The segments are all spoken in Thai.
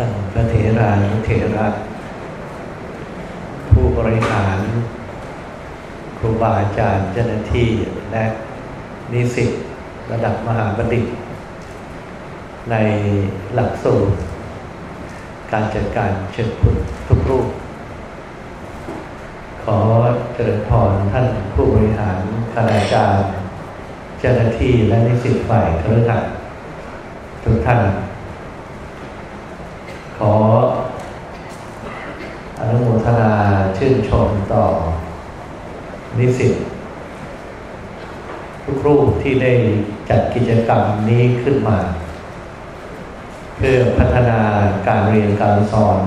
ท่านพระเถรานุเถระ ผู้บริหาร ครูบาอาจารย์เจ้าหน้าที่และนิสิตระดับมหาบัณฑิต ในหลักสูตร การจัดการเชิญคุณทุกรูป ขอเจริญพรท่านผู้บริหารคณาจารย์ เจ้าหน้าที่และนิสิตฝ่ายเครือข่ายทุกท่าน ขออนุโมทนาชื่นชมต่อ นิสิตทุกรูปที่ได้จัดกิจกรรมนี้ขึ้นมา เพื่อพัฒนาการเรียนการสอน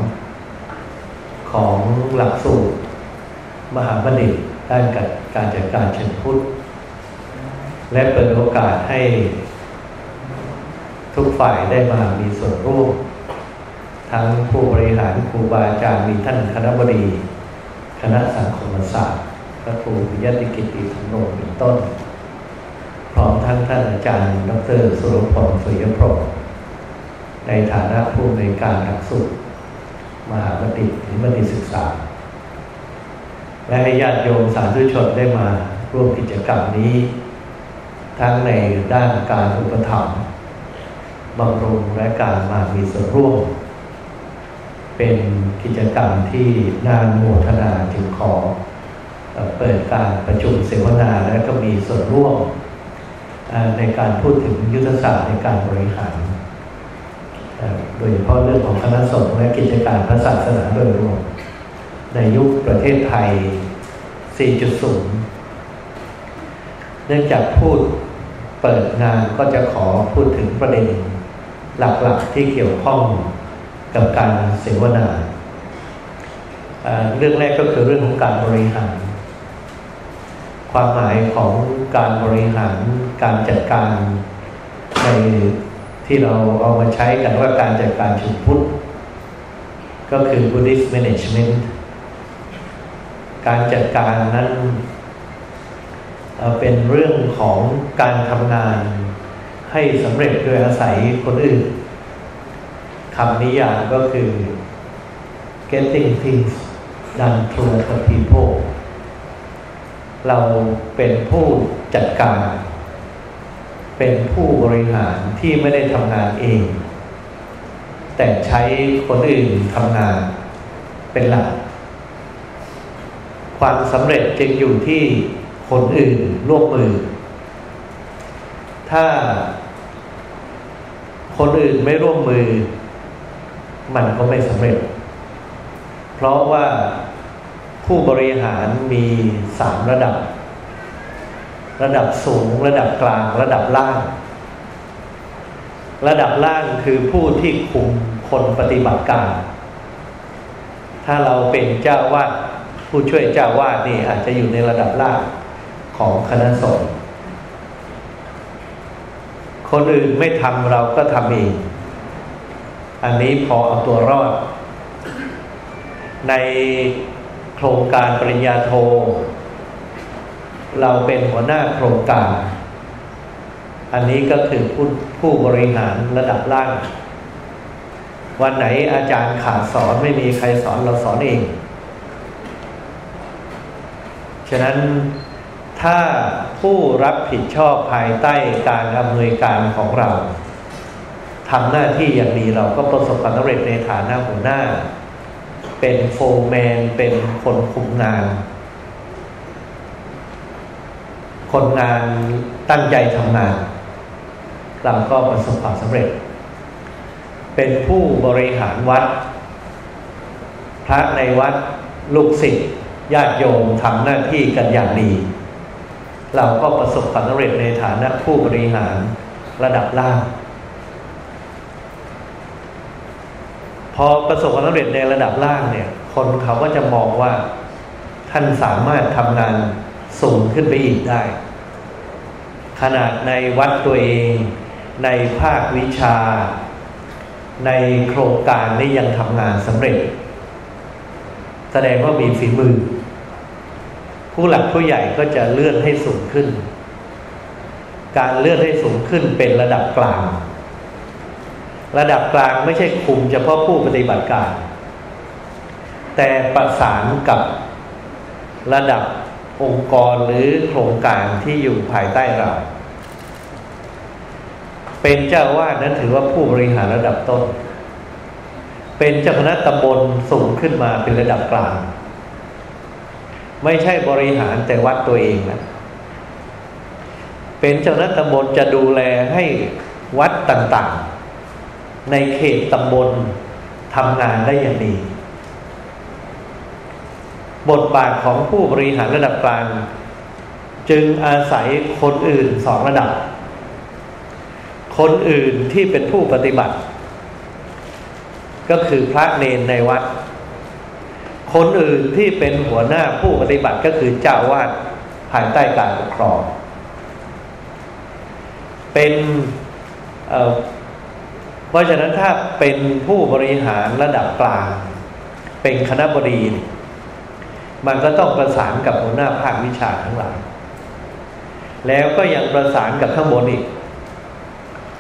ของหลักสูตร มหาบัณฑิตด้านการจัดการเชิงพุทธ และเปิดโอกาสให้ทุกฝ่ายได้มามีส่วนร่วม ทั้งผู้บริหารครูบาอาจารย์มีท่านคณะบดี คณะสังคมศาสตร์พระครูปิยติกิติธรรมโนเป็นต้น พร้อมทั้งท่านอาจารย์ ดร สุรพลสุยพรมในฐานะผู้ในการหลักสูตรมหาบัณฑิตหรือบัณฑิตศึกษา และให้ญาติโยมสาธุชนได้มาร่วมกิจกรรมนี้ ทั้งในด้านการอุปถัมภ์บำรุงและการมามีส่วนร่วม เป็นกิจกรรมที่นานโมทนาจึงขอเปิดการประชุมเสวนาและก็มีส่วนร่วมในการพูดถึงยุทธศาสตร์ในการบริหาร โดยเฉพาะเรื่องของคณะสงฆ์และกิจการพระศาสนาโดยรวม ในยุคประเทศไทย 4.0 เนื่องจากพูดเปิดงานก็จะขอพูดถึงประเด็นหลักๆที่เกี่ยวข้อง กับการเสวนา เรื่องแรกก็คือเรื่องของการบริหาร ความหมายของการบริหารการจัดการในที่เราเอามาใช้กันว่าการจัดการชุมพุทธก็คือ Buddhist Management การจัดการนั้นเป็นเรื่องของการทำงานให้สำเร็จโดยอาศัยคนอื่น คำนิยามก็คือ getting things done through the people เราเป็นผู้จัดการ เป็นผู้บริหารที่ไม่ได้ทำงานเอง แต่ใช้คนอื่นทำงานเป็นหลัก ความสำเร็จจึงอยู่ที่คนอื่นร่วมมือ ถ้าคนอื่นไม่ร่วมมือ มันก็ไม่สำเร็จ เพราะว่าผู้บริหารมีสามระดับ ระดับสูง ระดับกลาง ระดับล่าง ระดับล่างคือผู้ที่คุมคนปฏิบัติการ ถ้าเราเป็นเจ้าวาดผู้ช่วยเจ้าวาดนี่อาจจะอยู่ในระดับล่างของคณะสงฆ์คนอื่นไม่ทำเราก็ทำเอง อันนี้พอเอาตัวรอด ในโครงการปริญญาโท เราเป็นหัวหน้าโครงการ อันนี้ก็คือผู้ผู้บริหารระดับล่าง วันไหนอาจารย์ขาดสอนไม่มีใครสอนเราสอนเอง ฉะนั้นถ้าผู้รับผิดชอบภายใต้การอำนวยการของเรา ทำหน้าที่อย่างดีเราก็ประสบความสำเร็จในฐานะหัวหน้า เป็นโฟร์แมน เป็นคนคุมงาน คนงานตั้งใจทำงาน เราก็ประสบความสำเร็จ เป็นผู้บริหารวัด พระในวัดลูกศิษย์ญาติโยมทำหน้าที่กันอย่างดี เราก็ประสบความสำเร็จในฐานะผู้บริหารระดับล่าง พอประสบความสำเร็จในระดับล่างเนี่ย คนเขาก็จะมองว่าท่านสามารถทำงานสูงขึ้นไปอีกได้ ขนาดในวัดตัวเอง ในภาควิชา ในโครงการนี้ยังทำงานสำเร็จ แสดงว่ามีฝีมือ ผู้หลักผู้ใหญ่ก็จะเลื่อนให้สูงขึ้น การเลื่อนให้สูงขึ้นเป็นระดับกลาง ระดับกลางไม่ใช่คุมเฉพาะผู้ปฏิบัติการ แต่ประสานกับระดับองค์กรหรือโครงการที่อยู่ภายใต้เรา เป็นเจ้าวาดนั้นถือว่าผู้บริหารระดับต้น เป็นเจ้าคณะตำบลสูงขึ้นมาเป็นระดับกลาง ไม่ใช่บริหารแต่วัดตัวเองนะเป็นเจ้าคณะตำบลจะดูแลให้วัดต่างๆ ในเขตตำบลทำงานได้อย่างดี บทบาทของผู้บริหารระดับกลาง จึงอาศัยคนอื่นสองระดับ คนอื่นที่เป็นผู้ปฏิบัติ ก็คือพระเนนในวัด คนอื่นที่เป็นหัวหน้าผู้ปฏิบัติก็คือเจ้าวาดภายใต้การปกครอง เป็น เพราะฉะนั้นถ้าเป็นผู้บริหารระดับกลาง เป็นคณะบดี มันก็ต้องประสานกับหัวหน้าภาควิชาทั้งหลาย แล้วก็ยังประสานกับข้างบนอีก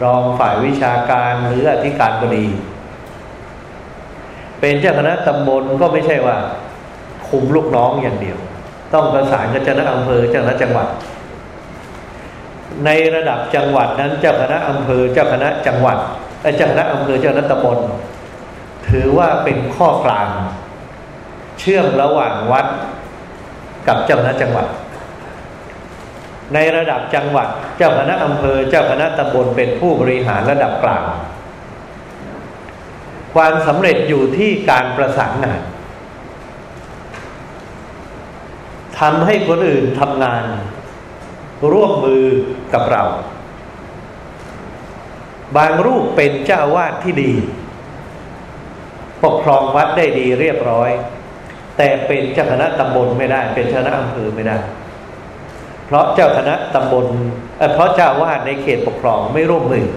รองฝ่ายวิชาการหรืออธิการบดี เป็นเจ้าคณะตำบลก็ไม่ใช่ว่า คุมลูกน้องอย่างเดียว ต้องประสานกับเจ้าคณะอำเภอเจ้าคณะจังหวัดในระดับจังหวัดนั้นเจ้าคณะอำเภอเจ้าคณะจังหวัด เจ้าคณะอำเภอเจ้าคณะตำบลถือว่าเป็นข้อกลาง เชื่อมระหว่างวัดกับเจ้าคณะจังหวัด ในระดับจังหวัด เจ้าคณะอำเภอเจ้าคณะตำบลเป็นผู้บริหารระดับกลาง ความสำเร็จอยู่ที่การประสานงานทำให้คนอื่นทำงาน ร่วมมือกับเรา บางรูปเป็นเจ้าวาดที่ดี ปกครองวัดได้ดีเรียบร้อย แต่เป็นเจ้าคณะตำบลไม่ได้ เป็นเจ้าคณะอำเภอไม่ได้ เพราะเจ้าคณะตำบลเพราะเจ้าวาดในเขตปกครองไม่ร่วมมือ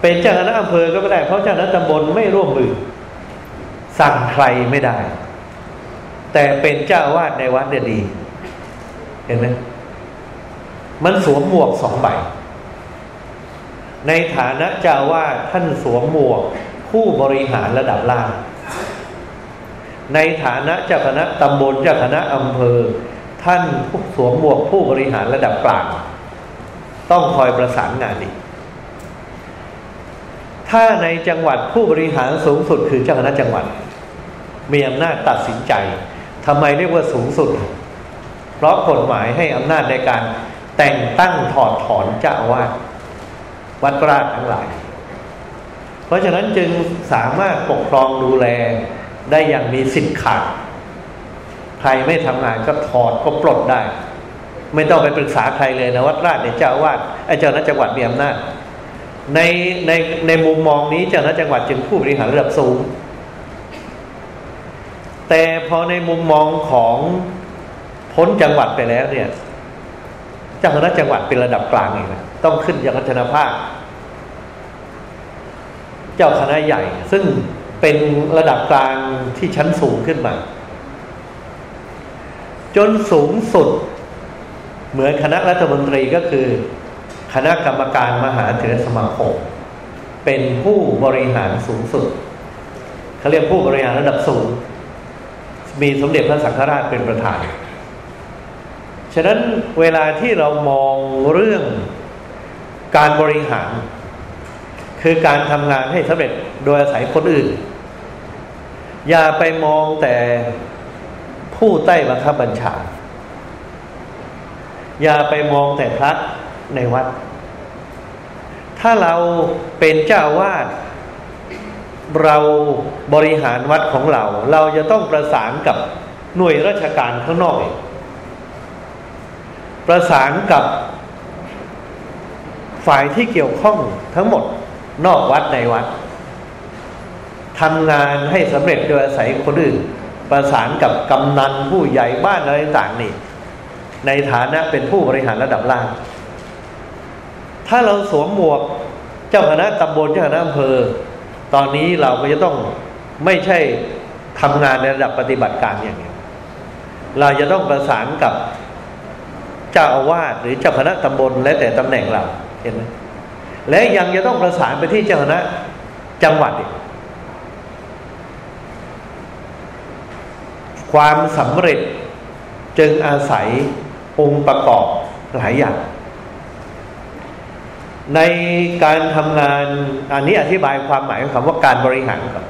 เป็นเจ้าคณะอำเภอก็ไม่ได้ เพราะเจ้าคณะตำบลไม่ร่วมมือ สั่งใครไม่ได้ แต่เป็นเจ้าวาดในวัดเนี่ยดี เห็นไหมมันสวมหมวกสองใบ ในฐานะเจ้าวาดท่านสวมหมวก ผู้บริหารระดับล่าง ในฐานะเจ้าคณะตำบลเจ้าคณะอำเภอ ท่านสวมหมวกผู้บริหารระดับกลาง ต้องคอยประสานงานอีกถ้าในจังหวัดผู้บริหารสูงสุดคือเจ้าคณะจังหวัด มีอำนาจตัดสินใจทำไมเรียกว่าสูงสุด เพราะกฎหมายให้อำนาจในการแต่งตั้งถอดถอนเจ้าอาวาส วัดราชทั้งหลาย เพราะฉะนั้นจึงสามารถปกครองดูแลได้อย่างมีสิทธิ์ขาดใครไม่ทำงานก็ถอดก็ปลดได้ ไม่ต้องไปปรึกษาใครเลยนะวัดราชเนี่ยเจ้าวาดไอ้เจ้าหน้าจังหวัดมีอำนาจในในในมุมมองนี้เจ้าหน้าจังหวัดจึงผู้บริหารระดับสูง แต่พอในมุมมองของพ้นจังหวัดไปแล้วเนี่ย เจ้าคณะจังหวัดเป็นระดับกลางเองนะต้องขึ้นยังคณะภาค เจ้าคณะใหญ่ ซึ่งเป็นระดับกลางที่ชั้นสูงขึ้นมา จนสูงสุด เหมือนคณะรัฐมนตรีก็คือ คณะกรรมการมหาเถรสมาคมเป็นผู้บริหารสูงสุดเขาเรียกผู้บริหารระดับสูง มีสมเด็จพระสังฆราชเป็นประธาน ฉะนั้นเวลาที่เรามองเรื่องการบริหาร คือการทำงานให้สำเร็จโดยอาศัยคนอื่น อย่าไปมองแต่ผู้ใต้บังคับบัญชา อย่าไปมองแต่พระในวัด ถ้าเราเป็นเจ้าวาดเราบริหารวัดของเรา เราจะต้องประสานกับหน่วยราชการข้างนอก ประสานกับฝ่ายที่เกี่ยวข้องทั้งหมดนอกวัดในวัดทำงานให้สำเร็จโดยอาศัยคนอื่น ประสานกับกำนันผู้ใหญ่บ้านอะไรต่างนี่ ในฐานะเป็นผู้บริหารระดับล่าง ถ้าเราสวมหมวกเจ้าคณะตำบลเจ้าคณะอำเภอ ตอนนี้เราก็จะต้องไม่ใช่ทำงานในระดับปฏิบัติการอย่างนี้เราจะต้องประสานกับ เจ้าอาวาสหรือเจ้าคณะตำบลและแต่ตำแหน่งเราเห็นไหมและยังจะต้องประสานไปที่เจ้าคณะจังหวัดอีกความสำเร็จจึงอาศัยองค์ประกอบหลายอย่าง ในการทำงานอันนี้อธิบายความหมายของคำว่าการบริหารก่อน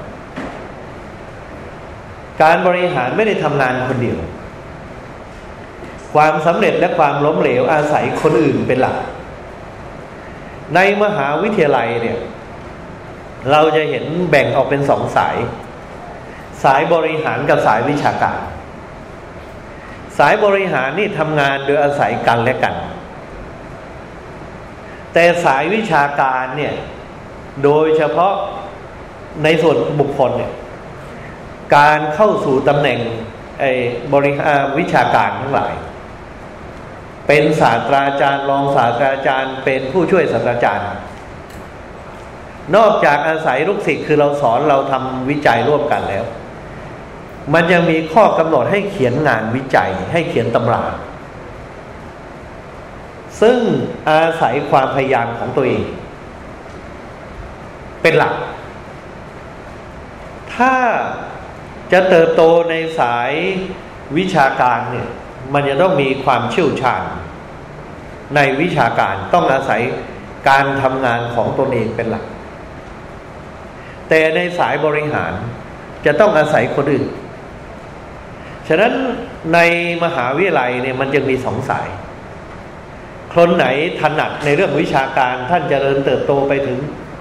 การบริหารไม่ได้ทำงานคนเดียว ความสำเร็จและความล้มเหลวอาศัยคนอื่นเป็นหลัก ในมหาวิทยาลัยเนี่ย เราจะเห็นแบ่งออกเป็นสองสาย สายบริหารกับสายวิชาการ สายบริหารนี่ทำงานโดยอาศัยกันและกัน แต่สายวิชาการเนี่ย โดยเฉพาะในส่วนบุคคลเนี่ย การเข้าสู่ตำแหน่งไอ้บริหารวิชาการทั้งหลาย เป็นศาสตราจารย์รองศาสตราจารย์ เป็นผู้ช่วยศาสตราจารย์ นอกจากอาศัยลูกศิษย์คือเราสอนเราทำวิจัยร่วมกันแล้ว มันยังมีข้อกำหนดให้เขียนงานวิจัย ให้เขียนตำราซึ่งอาศัยความพยายามของตัวเอง เป็นหลัก ถ้าจะเติบโตในสายวิชาการเนี่ย มันจะต้องมีความเชี่ยวชาญ ในวิชาการต้องอาศัยการทำงานของตนเองเป็นหลัก แต่ในสายบริหารจะต้องอาศัยคนอื่น ฉะนั้นในมหาวิทยาลัยเนี่ยมันจะมีสองสาย คนไหนถนัดในเรื่องวิชาการท่านจเจริญเติบโตไปถึง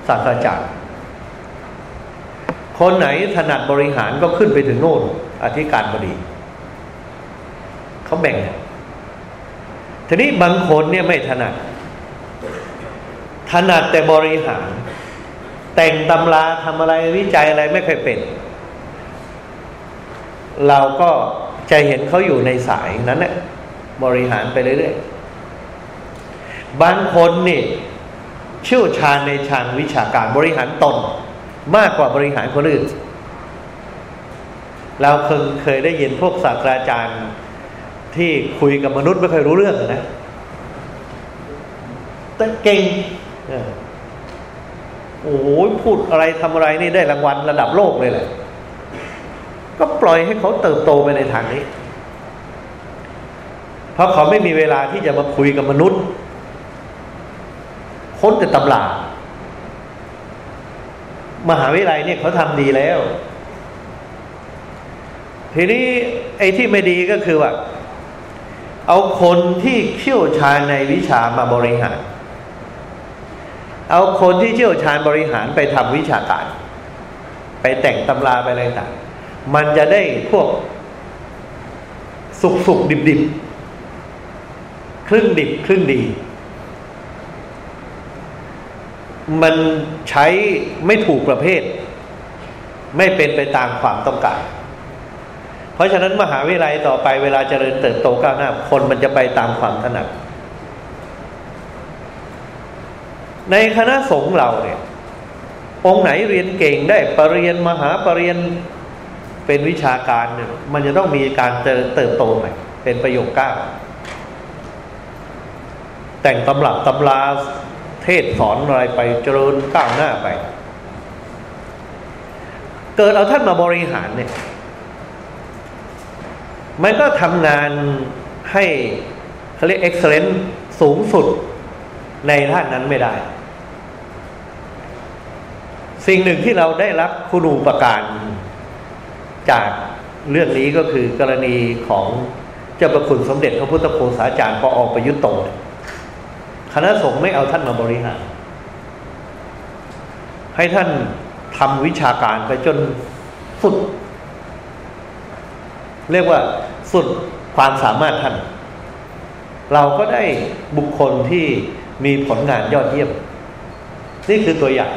ศาสตราจารย์ คนไหนถนัดบริหารก็ขึ้นไปถึงโน่นอธิการบดี เขาแบ่ง ทีนี้บางคนเนี่ยไม่ถนัด ถนัดแต่บริหาร แต่งตำราทำอะไรวิจัยอะไรไม่เคยเป็น เราก็จะเห็นเขาอยู่ในสายนั้นแหละบริหารไปเรื่อยๆ บางคนนี่เชี่ยวชาญในทางวิชาการบริหารตน มากกว่าบริหารคนอื่น เราเคยเคยได้ยินพวกศาสตราจารย์ ที่คุยกับมนุษย์ไม่เคยรู้เรื่องนะแต่เก่งโอ้โหพูดอะไรทำอะไรนี่ได้รางวัลระดับโลกเลยแหละ ก็ปล่อยให้เขาเติบโตไปในทางนี้ เพราะเขาไม่มีเวลาที่จะมาคุยกับมนุษย์ ค้นแต่ตำรามหาวิทยาลัยเนี่ยเขาทำดีแล้ว ทีนี้ไอ้ที่ไม่ดีก็คือว่า เอาคนที่เชี่ยวชาญในวิชามาบริหาร เอาคนที่เชี่ยวชาญบริหารไปทำวิชาการ ไปแต่งตำราไปอะไรต่างมันจะได้พวกสุกสุกดิบดิบครึ่งดิบครึ่งดี มันใช้ไม่ถูกประเภท ไม่เป็นไปตามความต้องการ เพราะฉะนั้นมหาวิทยาลัยต่อไปเวลาเจริญเติบโตก้าวหน้า คนมันจะไปตามความถนัด ในคณะสงฆ์เราเนี่ย องค์ไหนเรียนเก่งได้ปรริญญามหาปรริญญาเป็นวิชาการเนี่ยมันจะต้องมีการเติบโตใหม่เป็นประโยคก้าแต่งตำรับตำราเทศสอนอะไรไปเจริญก้าวหน้าไป เกิดเอาท่านมาบริหารเนี่ย มันก็ทำงานให้เขาเรียกเอ็กซ์เลนต์สูงสุดในท่านนั้นไม่ได้ สิ่งหนึ่งที่เราได้รับคุณูปการจากเรื่องนี้ก็คือกรณีของเจ้าประคุณสมเด็จพระพุทธโฆษาจารย์ปออประยุตโตคณะสงฆ์ไม่เอาท่านมาบริหาร ให้ท่านทำวิชาการไปจนสุด เรียกว่า สุดความสามารถท่าน เราก็ได้บุคคลที่มีผลงานยอดเยี่ยม นี่คือตัวอย่าง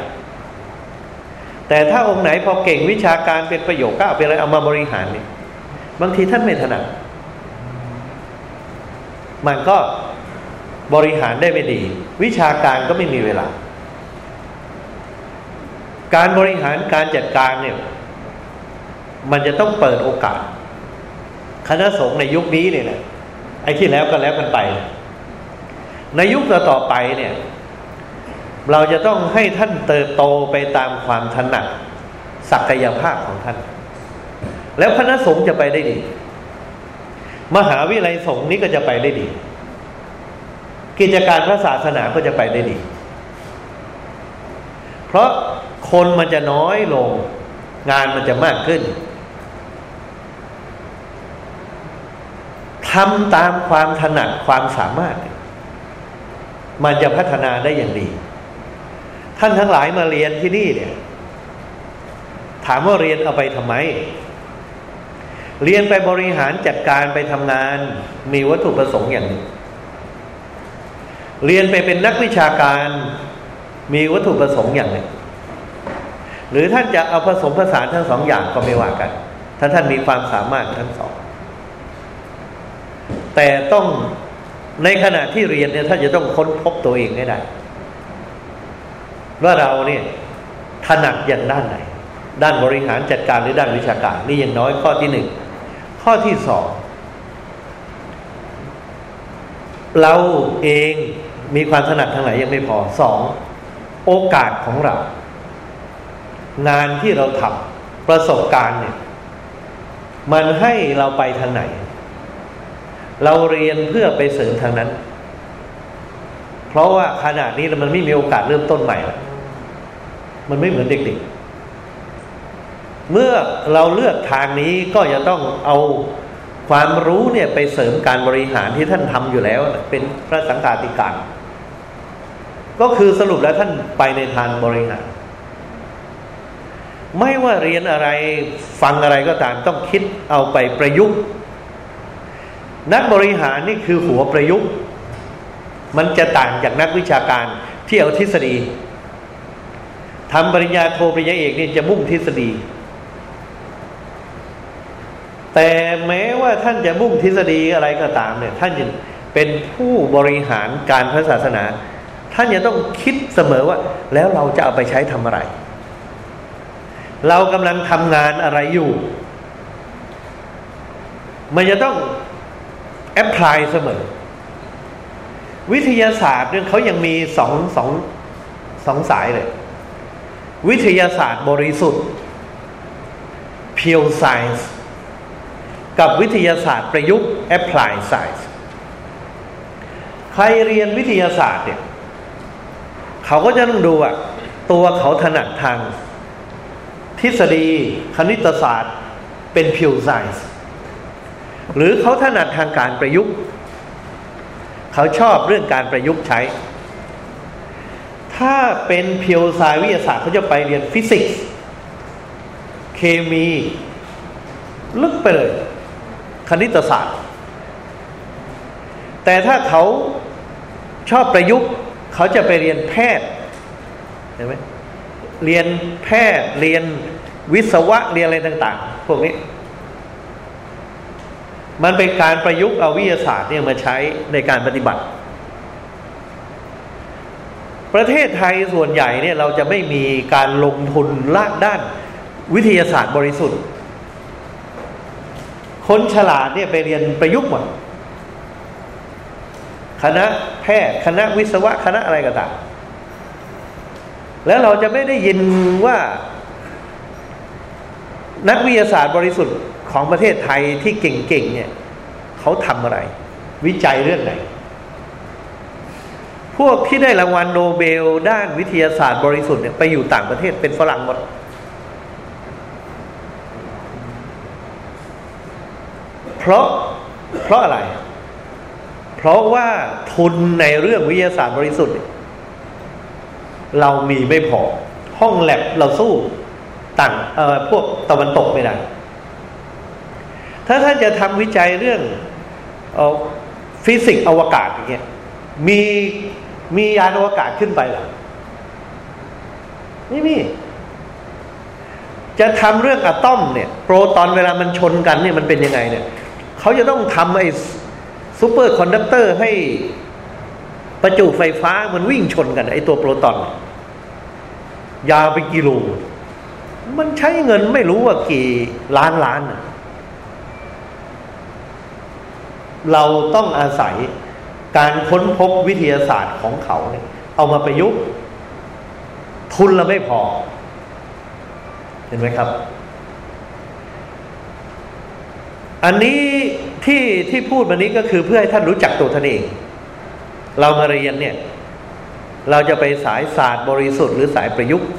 แต่ถ้าองค์ไหนพอเก่งวิชาการเป็นประโยชน์ก็เอาไปอะไรเอามาบริหารนี่บางทีท่านไม่ถนัดมันก็บริหารได้ไม่ดี วิชาการก็ไม่มีเวลา การบริหารการจัดการเนี่ย มันจะต้องเปิดโอกาส คณะสงฆ์ในยุคนี้เนี่ยนะไอ้ที่แล้วก็แล้วกันไป ในยุคต่อไปเนี่ย เราจะต้องให้ท่านเติบโตไปตามความถนัดศักยภาพของท่าน แล้วคณะสงฆ์จะไปได้ดี มหาวิทยาลัยสงฆ์นี้ก็จะไปได้ดี กิจการพระศาสนาก็จะไปได้ดี เพราะคนมันจะน้อยลง งานมันจะมากขึ้น ทำตามความถนัดความสามารถ มันจะพัฒนาได้อย่างดี ท่านทั้งหลายมาเรียนที่นี่เนี่ย ถามว่าเรียนเอาไปทำไม เรียนไปบริหารจัดการไปทำงาน มีวัตถุประสงค์อย่างหนึ่งเรียนไปเป็นนักวิชาการมีวัตถุประสงค์อย่างหนึ่งหรือท่านจะเอาผสมผสานทั้งสองอย่างก็ไม่ว่ากัน ถ้าท่านมีความสามารถทั้งสอง แต่ต้องในขณะที่เรียนเนี่ยท่านจะต้องค้นพบตัวเองให้ได้ ว่าเราเนี่ยถนัดอย่างด้านไหน ด้านบริหารจัดการหรือด้านวิชาการ นี่อย่างน้อยข้อที่หนึ่งข้อที่สองเราเองมีความถนัดทางไหนยังไม่พอสองโอกาสของเรา งานที่เราทำประสบการณ์เนี่ย มันให้เราไปทางไหน เราเรียนเพื่อไปเสริมทางนั้น เพราะว่าขนาดนี้มันไม่มีโอกาสเริ่มต้นใหม่ล้วมันไม่เหมือนเด็กๆ เมื่อเราเลือกทางนี้ก็จะต้องเอาความรู้เนี่ยไปเสริมการบริหารที่ท่านทำอยู่แล้ว เป็นพระสังฆาธิการ ก็คือสรุปแล้วท่านไปในทางบริหาร ไม่ว่าเรียนอะไรฟังอะไรก็ตามต้องคิดเอาไปประยุกต์ นักบริหารนี่คือหัวประยุกต์ มันจะต่างจากนักวิชาการที่เอาทฤษฎีทำปริญญาโทปริญญาเอกนี่จะมุ่งทฤษฎี แต่แม้ว่าท่านจะมุ่งทฤษฎีอะไรก็ตามเนี่ย ท่านจะเป็นผู้บริหารการพระศาสนา ท่านจะต้องคิดเสมอว่า แล้วเราจะเอาไปใช้ทำอะไร เรากำลังทำงานอะไรอยู่ มันจะต้อง แอพพลายเสมอ วิทยาศาสตร์เนี่ยเขายังมีสองสองสองสายเลย วิทยาศาสตร์บริสุทธิ์ pure science กับวิทยาศาสตร์ประยุกต์ apply science ใครเรียนวิทยาศาสตร์เนี่ยเขาก็จะต้องดูอะตัวเขาถนัดทาง ทฤษฎีคณิตศาสตร์เป็น pure science หรือเขาถนัดทางการประยุกต์ เขาชอบเรื่องการประยุกต์ใช้ ถ้าเป็นเพียวสายวิทยาศาสตร์เขาจะไปเรียนฟิสิกส์ เคมี ลึกไปเลย คณิตศาสตร์ แต่ถ้าเขาชอบประยุกต์ เขาจะไปเรียนแพทย์เห็นไหมเรียนแพทย์เรียนวิศวะเรียนอะไรต่าง ๆ พวกนี้ มันเป็นการประยุกต์เอาวิทยาศาสตร์เนี่ยมาใช้ในการปฏิบัติ ประเทศไทยส่วนใหญ่เนี่ยเราจะไม่มีการลงทุนลากด้านวิทยาศาสตร์บริสุทธิ์ คนฉลาดเนี่ยไปเรียนประยุกต์หมดคณะแพทย์คณะวิศวะคณะอะไรก็ตามแล้วเราจะไม่ได้ยินว่า นักวิทยาศาสตร์บริสุทธิ์ ของประเทศไทยที่เก่งๆเนี่ยเขาทำอะไร วิจัยเรื่องไหน พวกที่ได้รางวัลโนเบล ด้านวิทยาศาสตร์บริสุทธิ์เนี่ยไปอยู่ต่างประเทศเป็นฝรั่งหมดเพราะเพราะอะไร เพราะว่าทุนในเรื่องวิทยาศาสตร์บริสุทธิ์ เรามีไม่พอ ห้องแลบเราสู้ต่างเอ่อพวกตะวันตกไม่ได้ ถ้าท่านจะทำวิจัยเรื่องเอ่อฟิสิกส์อวกาศอย่างเงี้ยมีมียานอวกาศขึ้นไปหรอไม่มีจะทำเรื่องอะตอมเนี่ย โปรตอนเวลามันชนกันเนี่ยมันเป็นยังไงเนี่ยเขาจะต้องทำไอ้ superconductor ให้ประจุไฟฟ้ามันวิ่งชนกัน ไอ้ตัวโปรตอน ยาวไปกิโลมันใช้เงินไม่รู้ว่ากี่ล้านล้านอะ เราต้องอาศัยการค้นพบวิทยาศาสตร์ของเขาเนี่ยเอามาประยุกต์ทุนเราไม่พอ เห็นไหมครับ อันนี้ที่ที่พูดมานี้ก็คือเพื่อให้ท่านรู้จักตัวท่านเอง เรามาเรียนเนี่ย เราจะไปสายศาสตร์บริสุทธิ์หรือสายประยุกต์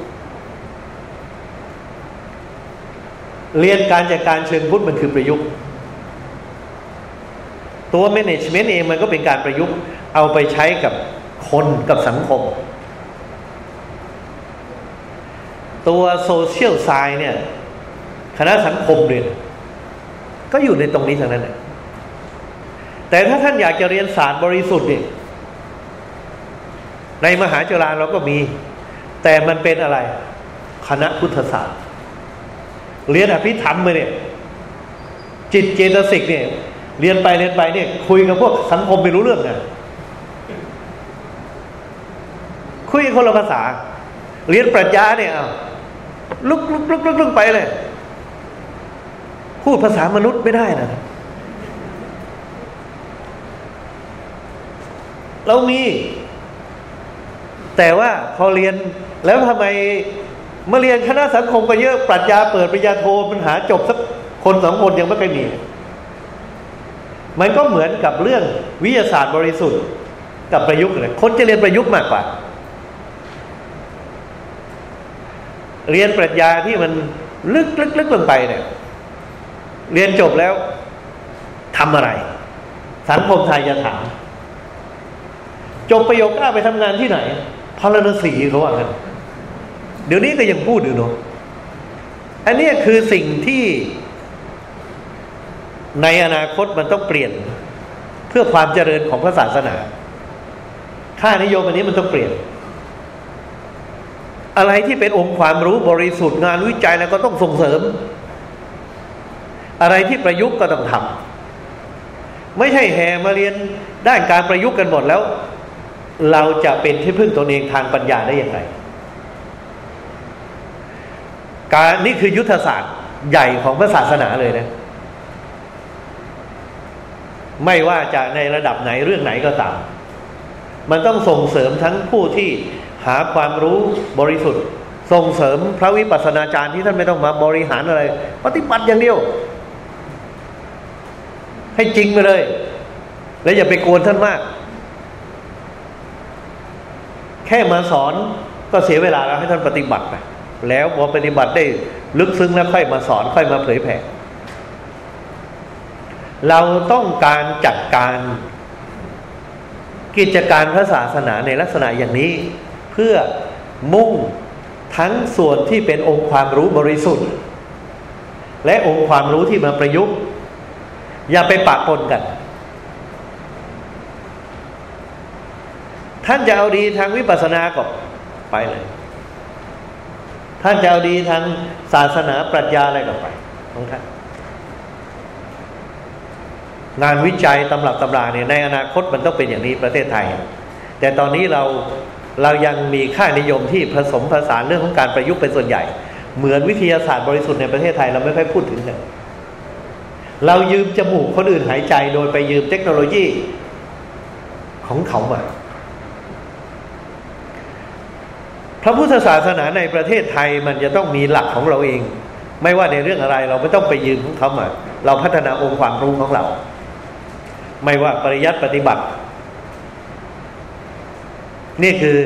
เรียนการจัดการเชิงพุทธมันคือประยุกต์ ตัว management เองมันก็เป็นการประยุกต์เอาไปใช้กับคนกับสังคม ตัวโซเชียลไซน์เนี่ย คณะสังคมเรียนก็อยู่ในตรงนี้ทั้งนั้นแหละแต่ถ้าท่านอยากจะเรียนศาสตร์บริสุทธิ์เนี่ยในมหาจุฬาเราก็มี แต่มันเป็นอะไร คณะพุทธศาสตร์ เรียนอภิธรรมไปเนี่ย จิตเจตสิกเนี่ย เรียนไปเรียนไปเนี่ยคุยกับพวกสังคมไม่รู้เรื่องนะคุยคนละภาษา เรียนปรัชญาเนี่ยลุกลุกลุกลุกลุกไปเลย พูดภาษามนุษย์ไม่ได้นะเรามี แต่ว่าพอเรียนแล้วทำไมเมื่อเรียนคณะสังคมก็เยอะปรัชญาเปิดปริญญาโทมันหาจบสักคนสองคนยังไม่เคยมี มันก็เหมือนกับเรื่องวิทยาศาสตร์บริสุทธิ์กับประยุกต์เลยคนจะเรียนประยุกต์มากกว่า เรียนปรัชญาที่มันลึกลึกลึกลงไปเนี่ย เรียนจบแล้วทำอะไร สังคมไทยจะถาม จบประโยคก้าไปทำงานที่ไหนพลนศีเขาว่ากันเดี๋ยวนี้ก็ยังพูดอยู่เนาะอันนี้คือสิ่งที่ ในอนาคตมันต้องเปลี่ยนเพื่อความเจริญของพระศาสนา ค่านิยมอันนี้มันต้องเปลี่ยน อะไรที่เป็นองค์ความรู้บริสุทธิ์งานวิจัยแล้วก็ต้องส่งเสริม อะไรที่ประยุกต์ก็ต้องทำไม่ใช่แห่มาเรียนด้านการประยุกต์กันหมดแล้ว เราจะเป็นที่พึ่งตนเองทางปัญญาได้อย่างไรการนี่คือยุทธศาสตร์ใหญ่ของพระศาสนาเลยนะ ไม่ว่าจะในระดับไหนเรื่องไหนก็ตาม มันต้องส่งเสริมทั้งผู้ที่หาความรู้บริสุทธิ์ ส่งเสริมพระวิปัสสนาจารย์ที่ท่านไม่ต้องมาบริหารอะไร ปฏิบัติอย่างเดียว ให้จริงไปเลย แล้วอย่าไปกวนท่านมาก แค่มาสอนก็เสียเวลาแล้วให้ท่านปฏิบัติไปแล้วพอปฏิบัติได้ลึกซึ้งแล้วค่อยมาสอนค่อยมาเผยแผ่ เราต้องการจัดการกิจการพระศาสนาในลักษณะอย่างนี้ เพื่อมุ่งทั้งส่วนที่เป็นองค์ความรู้บริสุทธิ์ และองค์ความรู้ที่มาประยุกต์ อย่าไปปะปนกัน ท่านจะเอาดีทางวิปัสสนาก็ไปเลย ท่านจะเอาดีทางศาสนาปรัชญาอะไรก็ไปของท่าน งานวิจัยตำรับตำราเนี่ยในอนาคตมันต้องเป็นอย่างนี้ประเทศไทย แต่ตอนนี้เราเรายังมีค่านิยมที่ผสมผสานเรื่องของการประยุกต์เป็นส่วนใหญ่ เหมือนวิทยาศาสตร์บริสุทธิ์ในประเทศไทยเราไม่ค่อยพูดถึงกันเรายืมจมูกคนอื่นหายใจโดยไปยืมเทคโนโลยีของเขามาพระพุทธศาสนาในประเทศไทยมันจะต้องมีหลักของเราเอง ไม่ว่าในเรื่องอะไรเราไม่ต้องไปยืมของเขามา เราพัฒนาองค์ความรู้ของเรา ไม่ว่าปริยัติปฏิบัติ นี่คือ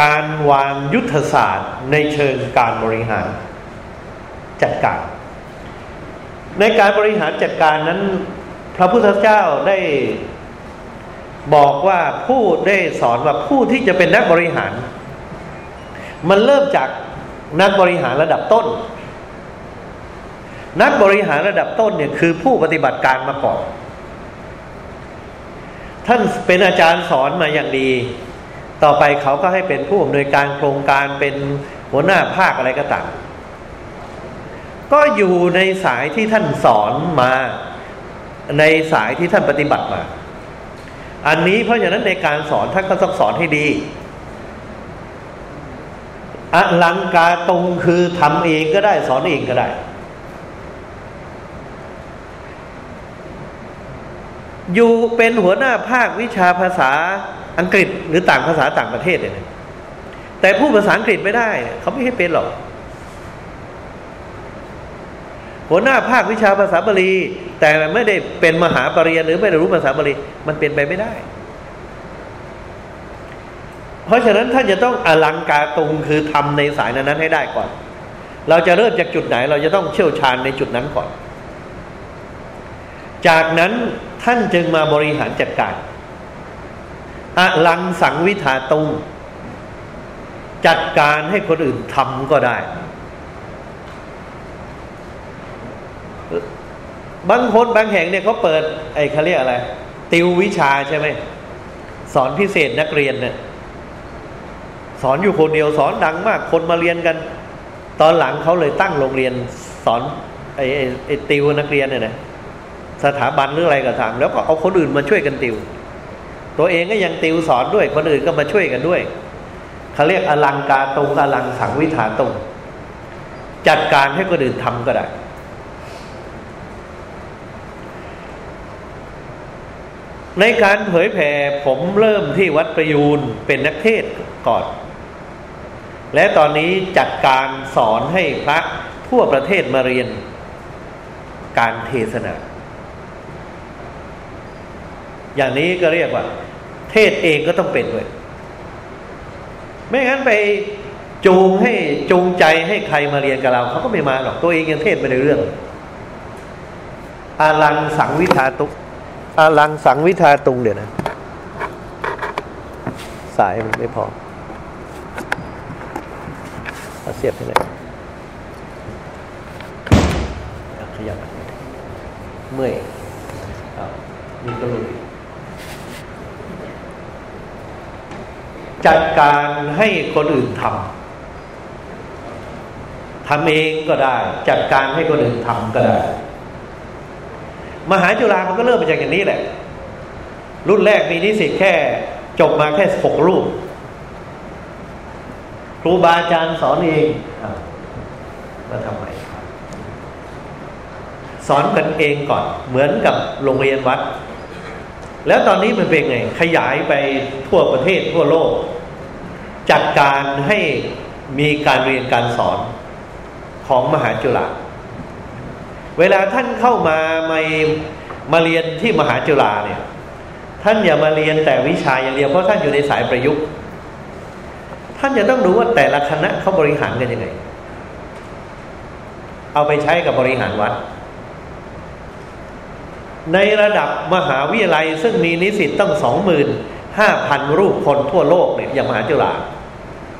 การวางยุทธศาสตร์ในเชิงการบริหารจัดการ ในการบริหารจัดการนั้น พระพุทธเจ้าได้บอกว่าผู้ได้สอนว่าผู้ที่จะเป็นนักบริหาร มันเริ่มจากนักบริหารระดับต้น นักบริหารระดับต้นเนี่ยคือผู้ปฏิบัติการมาก่อน ท่านเป็นอาจารย์สอนมาอย่างดี ต่อไปเขาก็ให้เป็นผู้อำนวยการโครงการเป็นหัวหน้าภาคอะไรก็ตามก็อยู่ในสายที่ท่านสอนมา ในสายที่ท่านปฏิบัติมา อันนี้เพราะฉะนั้นในการสอนท่านก็ต้องสอนให้ดีอลังกาตรงคือทำเองก็ได้สอนเองก็ได้ อยู่เป็นหัวหน้าภาควิชาภาษาอังกฤษหรือต่างภาษาต่างประเทศเนี่ยแต่พูดภาษาอังกฤษไม่ได้ เขาไม่ให้เป็นหรอก หัวหน้าภาควิชาภาษาบาลี แต่ไม่ได้เป็นมหาปรริญญาหรือไม่ได้รู้ภาษาบาลีมันเป็นไปไม่ได้ เพราะฉะนั้นท่านจะต้องอลังการตรงคือทำในสายนั้นให้ได้ก่อน เราจะเริ่มจากจุดไหน เราจะต้องเชี่ยวชาญในจุดนั้นก่อน จากนั้นท่านจึงมาบริหารจัดการอลังสังวิถาตุงจัดการให้คนอื่นทำก็ได้ บางคนบางแห่งเนี่ยเขาเปิด ไอ้เขาเรียกอะไร ติววิชาใช่ไหม สอนพิเศษนักเรียนเนี่ยสอนอยู่คนเดียวสอนดังมาก คนมาเรียนกัน ตอนหลังเขาเลยตั้งโรงเรียน สอนไอ้ไอ้ไอติวนักเรียนเนี่ยนะ สถาบันหรืออะไรก็ตามแล้วก็เอาคนอื่นมาช่วยกันติว ตัวเองก็ยังติวสอนด้วยคนอื่นก็มาช่วยกันด้วยเขาเรียกอลังการตรงอลังสังวิถาตรงจัดการให้คนอื่นทำก็ได้ ในการเผยแผ่ผมเริ่มที่วัดประยูนเป็นนักเทศก่อน และตอนนี้จัดการสอนให้พระทั่วประเทศมาเรียน การเทศนา อย่างนี้ก็เรียกว่า เทศเองก็ต้องเป็นด้วย ไม่งั้นไปจูงให้จูงใจให้ใครมาเรียนกับเราเขาก็ไม่มาหรอกตัวเองยังเทศไม่ได้เรื่องอาลังสังวิทาตุอาลังสังวิทาตุงเดี๋ยวนะ สายมันไม่พอเอาเสียบให้เลยขยับเมื่อยนี่ก็ลุย จัดการให้คนอื่นทำทำเองก็ได้ จัดการให้คนอื่นทำก็ได้ มหาจุฬามันก็เริ่มมาจากอย่างนี้แหละ รุ่นแรกมีนิสิตแค่จบมาแค่หกรูป ครูบาอาจารย์สอนเองมาทำไมสอนกันเองก่อน เหมือนกับโรงเรียนวัด แล้วตอนนี้มันเป็นไง ขยายไปทั่วประเทศทั่วโลก จัดการให้มีการเรียนการสอนของมหาจุฬาเวลาท่านเข้ามามามาเรียนที่มหาจุฬาเนี่ย ท่านอย่ามาเรียนแต่วิชาอย่างเดียวเพราะท่านอยู่ในสายประยุกต์ ท่านจะต้องรู้ว่าแต่ละคณะเขาบริหารกันยังไง เอาไปใช้กับบริหารวัด ในระดับมหาวิทยาลัย ซึ่งมีนิสิตตั้งสองหมื่นห้าพันรูปคนทั่วโลกเนี่ยอย่างมหาจุฬา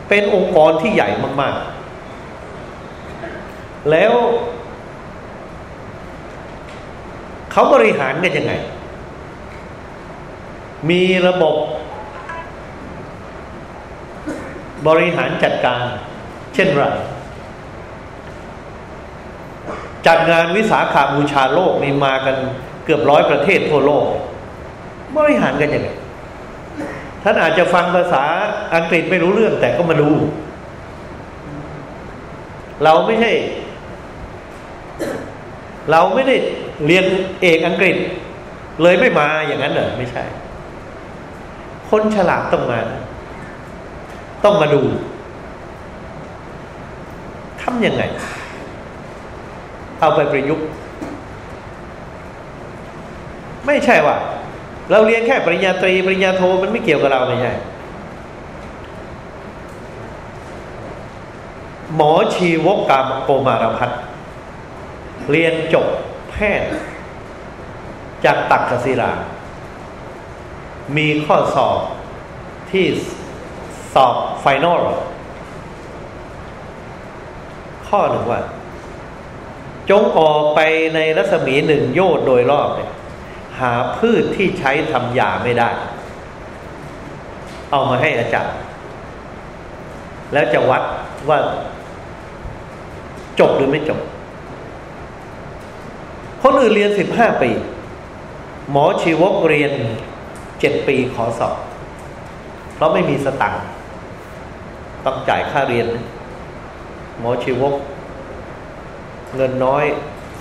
เป็นองค์กรที่ใหญ่มาก ๆ แล้ว เขาบริหารกันยังไง มีระบบ บริหารจัดการ เช่นไรจัดงานวิสาขาบูชาโลกนี่มากัน เกือบร้อยประเทศทั่วโลก บริหารกันยังไงท่านอาจจะฟังภาษาอังกฤษไม่รู้เรื่องแต่ก็มาดูเราไม่ใช่ เราไม่ได้เรียนเอกอังกฤษ เลยไม่มาอย่างนั้นเหรอไม่ใช่ คนฉลาดต้องมา ต้องมาดูทำยังไง เอาไปประยุกต์ ไม่ใช่ว่า เราเรียนแค่ปริญญาตรี ปริญญาโทมันไม่เกี่ยวกับเราไม่ใช่หมอชีวกกรรมโกมารพัฒเรียนจบแพทย์ จากตักกศิลา มีข้อสอบที่สอบไฟนอลข้อหนึ่งว่า จงออกไปในรัศมีหนึ่งโยดโดยรอบเนี่ย หาพืชที่ใช้ทำยาไม่ได้ เอามาให้อาจารย์ แล้วจะวัดว่าจบหรือไม่จบ คนอื่นเรียนสิบห้าปี หมอชีวกเรียนเจ็ดปีขอสอบ เพราะไม่มีสตังค์ต้องจ่ายค่าเรียน หมอชีวก เงินน้อย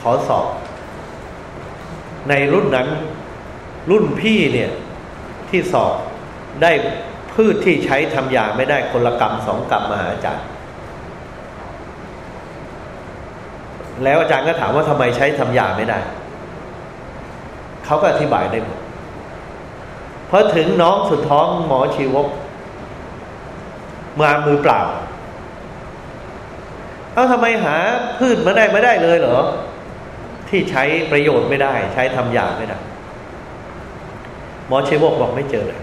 ขอสอบ ในรุ่นนั้นรุ่นพี่เนี่ยที่สอบได้พืชที่ใช้ทำยาไม่ได้คนละกรรมสองกรรมมาอาจารย์ แล้วอาจารย์ก็ถามว่าทำไมใช้ทำยาไม่ได้ เขาก็อธิบายได้หมดพอถึงน้องสุดท้องหมอชีวก มามือเปล่า เอาทำไมหาพืชมาได้ไม่ได้เลยเหรอ ที่ใช้ประโยชน์ไม่ได้ ใช้ทำยาไม่ได้ หมอชีวกบอกไม่เจอเลย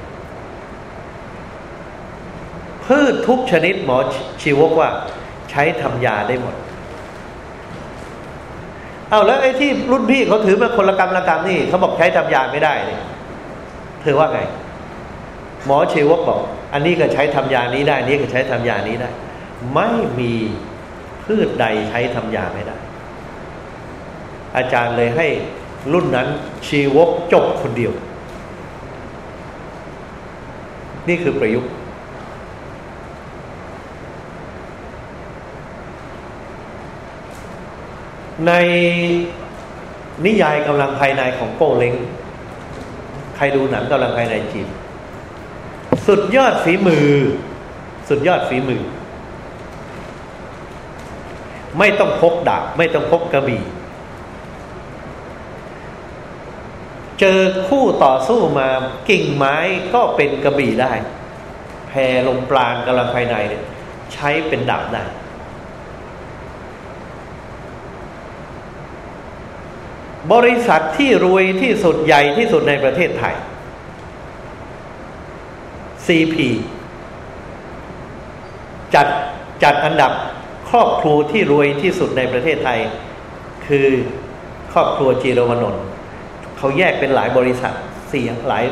พืชทุกชนิดหมอชีวกว่า ใช้ทำยาได้หมด เอาแล้วไอ้ที่รุ่นพี่เขาถือมาคนละกรรมละกรรมนี่เขาบอกใช้ทำยาไม่ได้เนี่ยเธอว่าไง หมอชีวกบอก อันนี้ก็ใช้ทำยานี้ได้นี้ก็ใช้ทำยานี้ได้ ไม่มีพืชใดใช้ทำยาไม่ได้ อาจารย์เลยให้รุ่นนั้นชีวกจบคนเดียว นี่คือประยุกต์ ในนิยายกำลังภายในของโป้เล้งใครดูหนังกำลังภายในจีนสุดยอดฝีมือ สุดยอดฝีมือ ไม่ต้องพกดาบไม่ต้องพกกระบี่ เจอคู่ต่อสู้มากิ่งไม้ก็เป็นกระบี่ได้ แพรลมปราณกำลังภายในเนี่ยใช้เป็นดาบได้บริษัทที่รวยที่สุดใหญ่ที่สุดในประเทศไทย CP จัดจัดอันดับครอบครัวที่รวยที่สุดในประเทศไทย คือครอบครัวจีรวนนท์ เขาแยกเป็นหลายบริษัทสียหลาย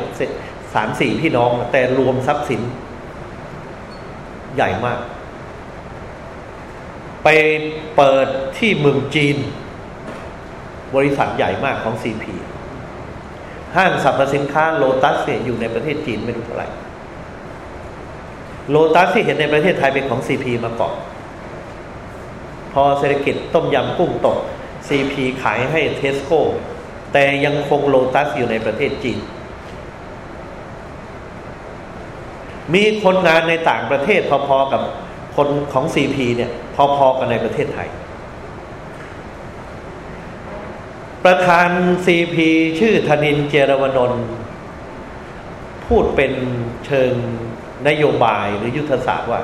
สามสี่พี่น้อง แต่รวมทรัพย์สิน ใหญ่มาก ไปเปิดที่เมืองจีน บริษัทใหญ่มากของ CP ห้างสรรพสินค้าโลตัสเนี่ยอยู่ในประเทศจีนไม่รู้เท่าไหร่โลตัสที่เห็นในประเทศไทยเป็นของซีพีมาก่อนพอเศรษฐกิจต้มยำกุ้งตกซีพีขายให้เทสโก้ แต่ยังคงโลตัสอยู่ในประเทศจีน มีคนงานในต่างประเทศพอๆกับคนของซีพีเนี่ย พอๆกันในประเทศไทย ประธานซีพีชื่อธนินเจรวนนท์พูดเป็นเชิงนโยบายหรือยุทธศาสตร์ว่า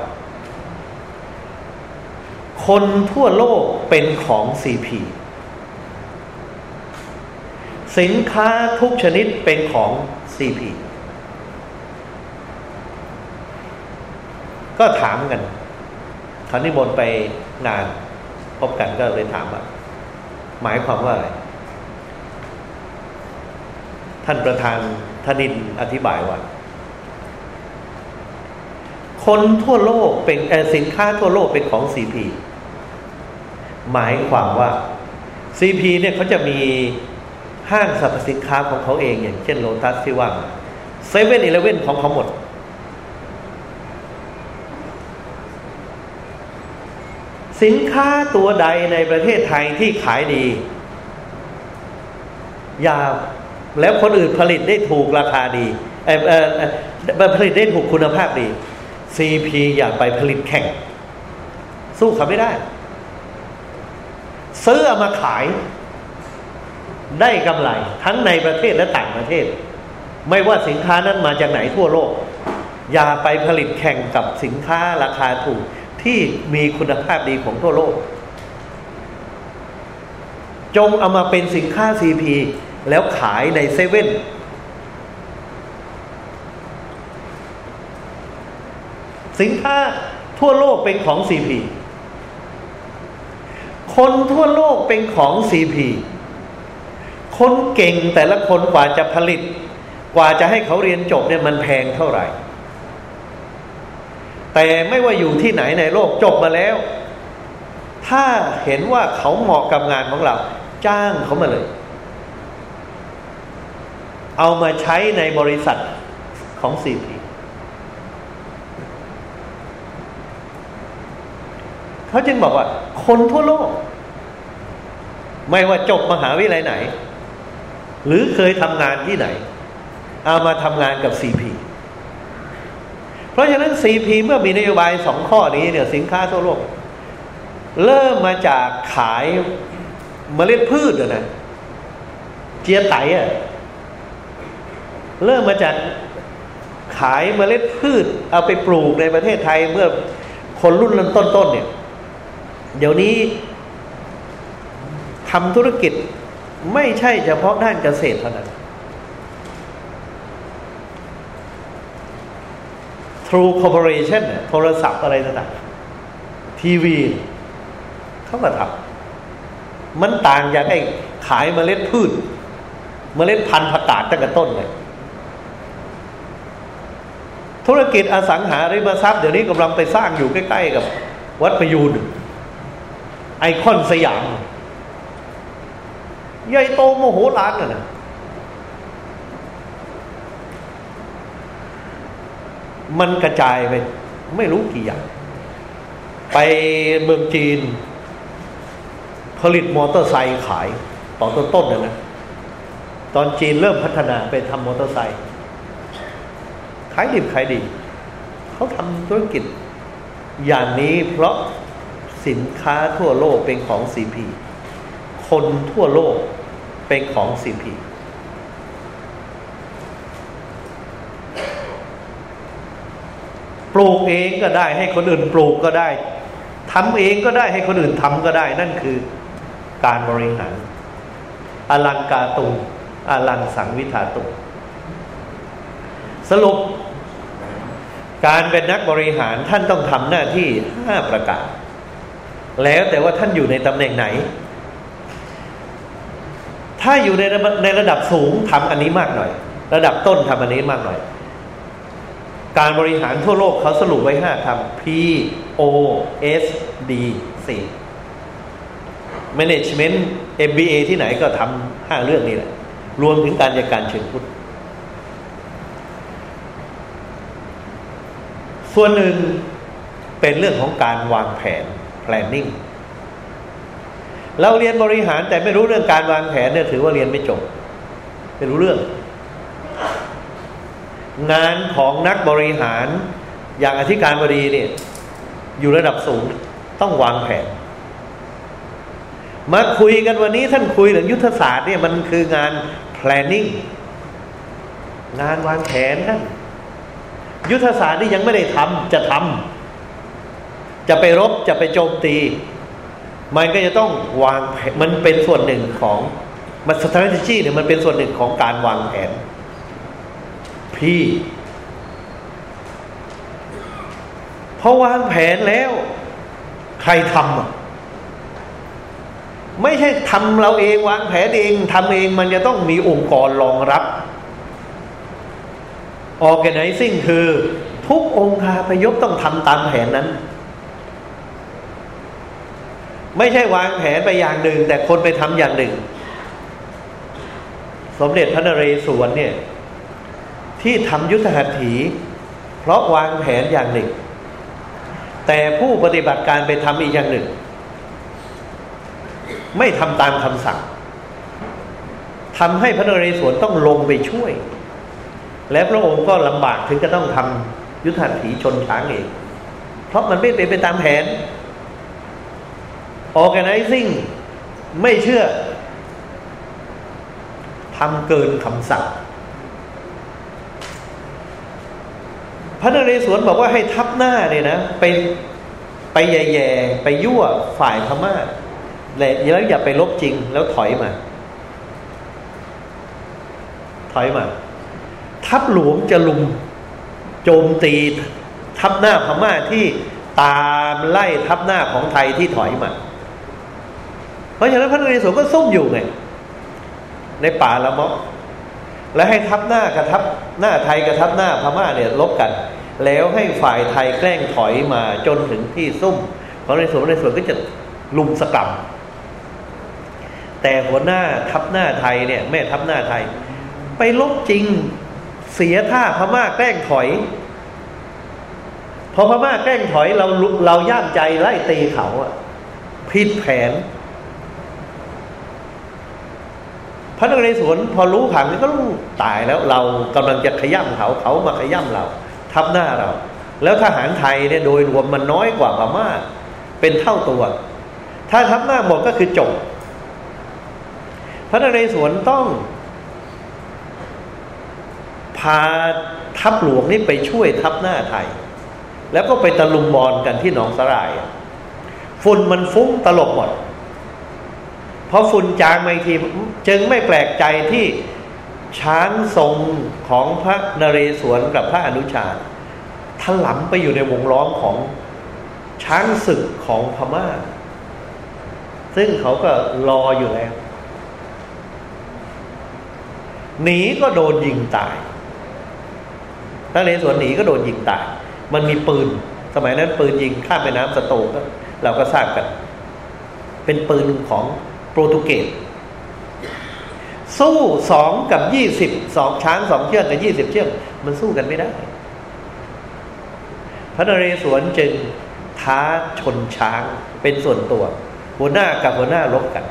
คนทั่วโลกเป็นของซีพี สินค้าทุกชนิดเป็นของซีพีก็ถามกันเขานิมนต์ไปงาน พบกันก็เลยถามว่าหมายความว่าอะไร ท่านประธานธนินท์อธิบายว่า คนทั่วโลกเป็นสินค้าทั่วโลกเป็นของซีพีหมายความว่าซีพีเนี่ยเขาจะมี ห้างสรรพสินค้าของเขาเองอย่างเช่นโลตัสที่ว่าเซเว่นอีเลฟเว่นของเขาหมด สินค้าตัวใดในประเทศไทยที่ขายดียาวแล้วคนอื่นผลิตได้ถูกราคาดีเออเออผลิตได้ถูกคุณภาพดีซีพีอย่าไปผลิตแข่ง สู้เขาไม่ได้ ซื้อมาขาย ได้กำไรทั้งในประเทศและต่างประเทศ ไม่ว่าสินค้านั้นมาจากไหนทั่วโลก อย่าไปผลิตแข่งกับสินค้าราคาถูกที่มีคุณภาพดีของทั่วโลก จงเอามาเป็นสินค้าซีพีแล้วขายในเซเว่นสินค้าทั่วโลกเป็นของซีพีคนทั่วโลกเป็นของซีพี คนเก่งแต่ละคนกว่าจะผลิต กว่าจะให้เขาเรียนจบเนี่ยมันแพงเท่าไหร่ แต่ไม่ว่าอยู่ที่ไหนในโลกจบมาแล้ว ถ้าเห็นว่าเขาเหมาะกับงานของเรา จ้างเขามาเลย เอามาใช้ในบริษัทของซีพีเขาจึงบอกว่า คนทั่วโลก ไม่ว่าจบมหาวิทยาลัยไหน หรือเคยทำงานที่ไหน เอามาทำงานกับซีพีเพราะฉะนั้นซีพีเมื่อมีนโยบายสองข้อนี้เนี่ยสินค้าทั่วโลก เริ่มมาจากขายเมล็ดพืชนะเจียไตอะเริ่มมาจากขายเมล็ดพืช เอาไปปลูกในประเทศไทยเมื่อคนรุ่นต้นๆเนี่ย เดี๋ยวนี้ทำธุรกิจ ไม่ใช่เฉพาะด้านเกษตรเท่านั้น True Corporation เนี่ยโทรศัพท์อะไรต่างๆทีวีเขาก็ทำมันต่างจากไอ้ขายเมล็ดพืช เมล็ดพันธุ์ผักกาดตั้งแต่ต้นเลยธุรกิจอสังหาริมทรัพย์เดี๋ยวนี้กำลังไปสร้างอยู่ใกล้ ๆ กับ วัดประยูนไอคอนสยาม ใหญ่โตโมโหลานน่ะนะมันกระจายไป ไม่รู้กี่อย่าง ไปเมืองจีน ผลิตมอเตอร์ไซค์ขายตอนต้นๆนะนะตอนจีนเริ่มพัฒนาไปทำมอเตอร์ไซค์ขายดิบขายดี เขาทำธุรกิจ อย่างนี้เพราะสินค้าทั่วโลกเป็นของซีพี คนทั่วโลกเป็นของซีพีปลูกเองก็ได้ให้คนอื่นปลูกก็ได้ทำเองก็ได้ให้คนอื่นทำก็ได้ นั่นคือการบริหารอลังกาตุงอลังสังวิธาตุงสรุป การเป็นนักบริหารท่านต้องทำหน้าที่ห้าประการ แล้วแต่ว่าท่านอยู่ในตำแหน่งไหน ถ้าอยู่ในในระดับสูงทำอันนี้มากหน่อย ระดับต้นทำอันนี้มากหน่อย การบริหารทั่วโลกเขาสรุปไว้ห้าคำ P O S D C Management MBA ที่ไหนก็ทำห้าเรื่องนี้แหละ รวมถึงการจัดการเชิงพุทธส่วนหนึ่งเป็นเรื่องของการวางแผน planning เราเรียนบริหารแต่ไม่รู้เรื่องการวางแผนเนี่ยถือว่าเรียนไม่จบ ไม่รู้เรื่อง งานของนักบริหารอย่างอธิการบดีเนี่ย อยู่ระดับสูงต้องวางแผน มาคุยกันวันนี้ท่านคุยถึงยุทธศาสตร์เนี่ยมันคืองาน planning งานวางแผนท่านยุทธศาสตร์นี่ยังไม่ได้ทำจะทำจะไปรบจะไปโจมตี มันก็จะต้องวางแผนมันเป็นส่วนหนึ่งของมัน strategy เนี่ยมันเป็นส่วนหนึ่งของการวางแผน พี่ พอวางแผนแล้ว ใครทำอะไม่ใช่ทำเราเองวางแผนเองทำเองมันจะต้องมีองค์กรรองรับ organizing คือ ทุกองค์คาพยพต้องทำตามแผนนั้น ไม่ใช่วางแผนไปอย่างหนึ่ง แต่คนไปทำอย่างหนึ่ง สมเด็จพระนเรศวรเนี่ย ที่ทำยุทธหัตถี เพราะวางแผนอย่างหนึ่ง แต่ผู้ปฏิบัติการไปทำอีกอย่างหนึ่ง ไม่ทำตามคำสั่งทำให้พระนเรศวรต้องลงไปช่วย และพระองค์ก็ลำบากถึงจะต้องทำยุทธหัตถีชนช้างเองเพราะมันไม่เป็นไปตามแผน organizing ไม่เชื่อทำเกินคำสั่ง พระนเรศวรบอกว่าให้ทับหน้าเนี่ยนะไปไปแย่ๆไปยั่วฝ่ายพม่าแล้วอย่าไปลบจริงแล้วถอยมา ถอยมา ทัพหลวงจะลุมโจมตีทัพหน้าพม่าที่ตามไล่ทัพหน้าของไทยที่ถอยมา เพราะฉะนั้นพระนเรศวรก็ซุ่มอยู่ไง ในป่าละมะและให้ทับหน้ากับทับหน้าไทยกับทับหน้าพม่าเนี่ยลบกัน แล้วให้ฝ่ายไทยแกล้งถอยมาจนถึงที่ซุ่มของในส่วนในส่วนก็จะลุมสกรรมแต่หัวหน้าทับหน้าไทยเนี่ย แม่ทับหน้าไทย ไปลบจริงเสียท่าพม่าแกล้งถอย พอพม่าแกล้งถอยเราเราย่ามใจไล่ตีเขาอะผิดแผน พระนเรศวรพอรู้ผังก็ต้องตายแล้วเรากำลังจะขย่ำเขาเขามาขย่ำเรา ทับหน้าเรา แล้วทหารไทยเนี่ยโดยรวมมันน้อยกว่าพม่าเป็นเท่าตัว ถ้าทัพหน้าหมดก็คือจบพระนเรศวรต้อง พาทัพหลวงนี่ไปช่วยทัพหน้าไทย แล้วก็ไปตะลุมบอลกันที่หนองสลายฝุ่นมันฟุ้งตลบหมด พอฝุ่นจางมาอีกทีจึงไม่แปลกใจที่ช้างทรงของพระนเรศวรกับพระอนุชาถลำไปอยู่ในวงล้อมของช้างศึกของพม่า ซึ่งเขาก็รออยู่แล้ว หนีก็โดนยิงตายนเรศวรหนีก็โดนยิงตาย มันมีปืน สมัยนั้นปืนยิงข้ามแม่น้ำสโตก็เราก็ทราบกัน เป็นปืนของ รตุเกสสู้สองกับยี่สิบสองช้างสองเชือกกับยี่สิบเชือก มันสู้กันไม่ได้ พระนเรศวรจึงท้าชนช้างเป็นส่วนตัว หัวหน้ากับหัวหน้ารบกัน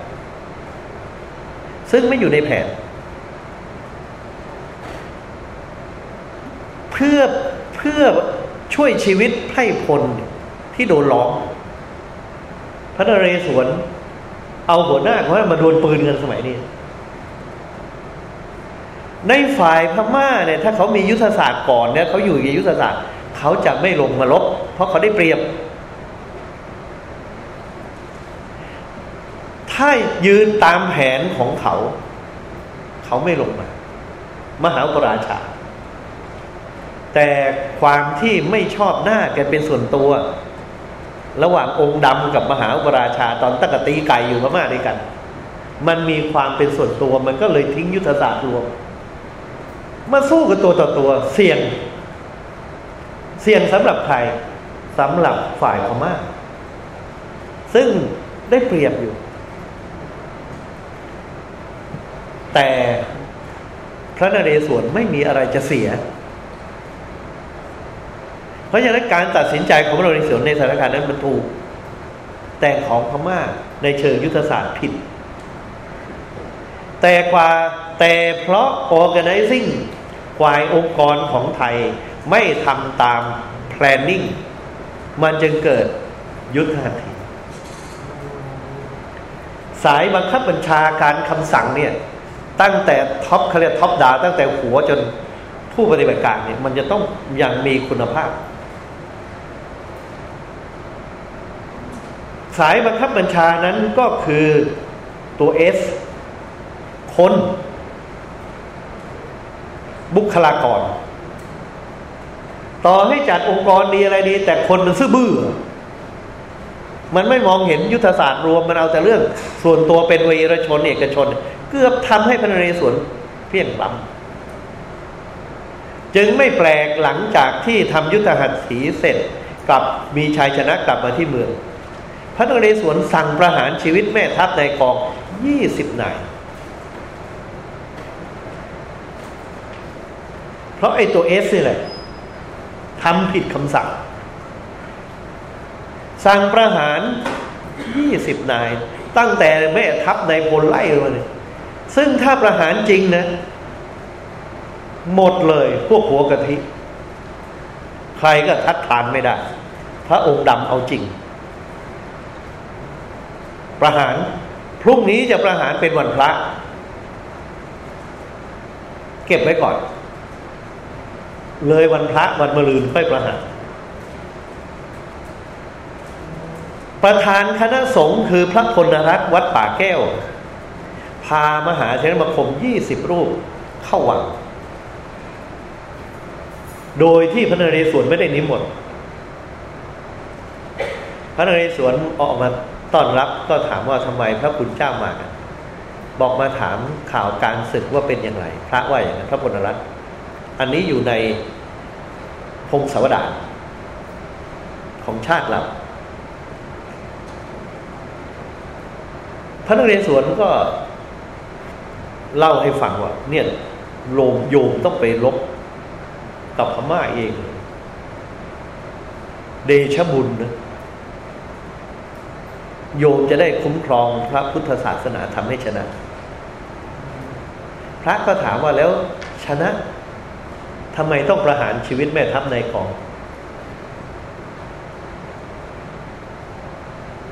ซึ่งไม่อยู่ในแผน เพื่อเพื่อช่วยชีวิตไพร่พลที่โดนล้อมพระนเรศวร เอาหัวหน้าเขามาโดนปืนกันสมัยนี้ ในฝ่ายพม่าเนี่ย ถ้าเขามียุทธศาสตร์ก่อนเนี่ยเขาอยู่ในยุทธศาสตร์เขาจะไม่ลงมาลบ เพราะเขาได้เปรียบ ถ้ายืนตามแผนของเขา เขาไม่ลงมา มหาปราชาแต่ความที่ไม่ชอบหน้าแกเป็นส่วนตัว ระหว่างองค์ดำกับมหาอุปราชาตอนตั้งตีไก่อยู่พม่าด้วยกัน มันมีความเป็นส่วนตัวมันก็เลยทิ้งยุทธศาสตร์รวม มาสู้กับตัวต่อตัวเสี่ยง เสี่ยงสำหรับใครสำหรับฝ่ายพม่าซึ่งได้เปรียบอยู่ แต่พระนเรศวรไม่มีอะไรจะเสีย เพราะฉะนั้นการตัดสินใจของพระนเรศวรในสถานการณ์นั้นมันถูก แต่ของพม่าในเชิงยุทธศาสตร์ผิด แต่กว่าแต่เพราะ organizing กวายองค์กรของไทยไม่ทำตาม planning มันจึงเกิดยุทธหัตถีสายบังคับบัญชาการคำสั่งเนี่ย ตั้งแต่ท็อปเขาเรียกท็อปดา ตั้งแต่หัวจนผู้ปฏิบัติการเนี่ย มันจะต้องอยังมีคุณภาพ สายบังคับบัญชานั้นก็คือตัวเอสคน บุคลากร ต่อให้จัดองค์กรดีอะไรดี แต่คนมันซื่อบื้อ มันไม่มองเห็นยุทธศาสตร์รวมมันเอาแต่เรื่อง ส่วนตัวเป็นวีรชนเอกชน เกือบทำให้พระนเรศวรเพี้ยงล้ำจึงไม่แปลกหลังจากที่ทำยุทธหัตถีเสร็จกลับมีชัยชนะกลับมาที่เมือง ระนเรศวรสั่งประหารชีวิตแม่ทัพในกองยี่สิบนาย เพราะไอ้ตัวเอสนี่แหละทำผิดคำสั่ง สั่งประหารยี่สิบนาย ตั้งแต่แม่ทัพในพลไล่มาเลยซึ่งถ้าประหารจริงนะ หมดเลยพวกหัวกะทิ ใครก็ทัดทานไม่ได้ พระองค์ดำเอาจริง ประหาร พรุ่งนี้จะประหารเป็นวันพระ เก็บไว้ก่อน เลยวันพระวันมะรืนค่อยประหาร ประธานคณะสงฆ์คือพระพลรัตน์วัดป่าแก้ว พามหาเทรมคมยี่สิบรูปเข้าวัง โดยที่พระนเรศวรไม่ได้นิมนต์พระนเรศวรออกมา ต้อนรับก็ถามว่าทำไมพระคุณเจ้ามากันบอกมาถามข่าวการศึกว่าเป็นอย่างไร พระว่าอย่างนั้นพระพลรัตน์อันนี้อยู่ในพงศาวดารของชาติเราพระนเรศวรก็เล่าให้ฟังว่า เนี่ยโลมโยมต้องไปลบกับพม่าเอง เดชบุญนะ โยมจะได้คุ้มครองพระพุทธศาสนาทำให้ชนะ พระก็ถามว่าแล้วชนะทำไมต้องประหารชีวิตแม่ทัพนายกอง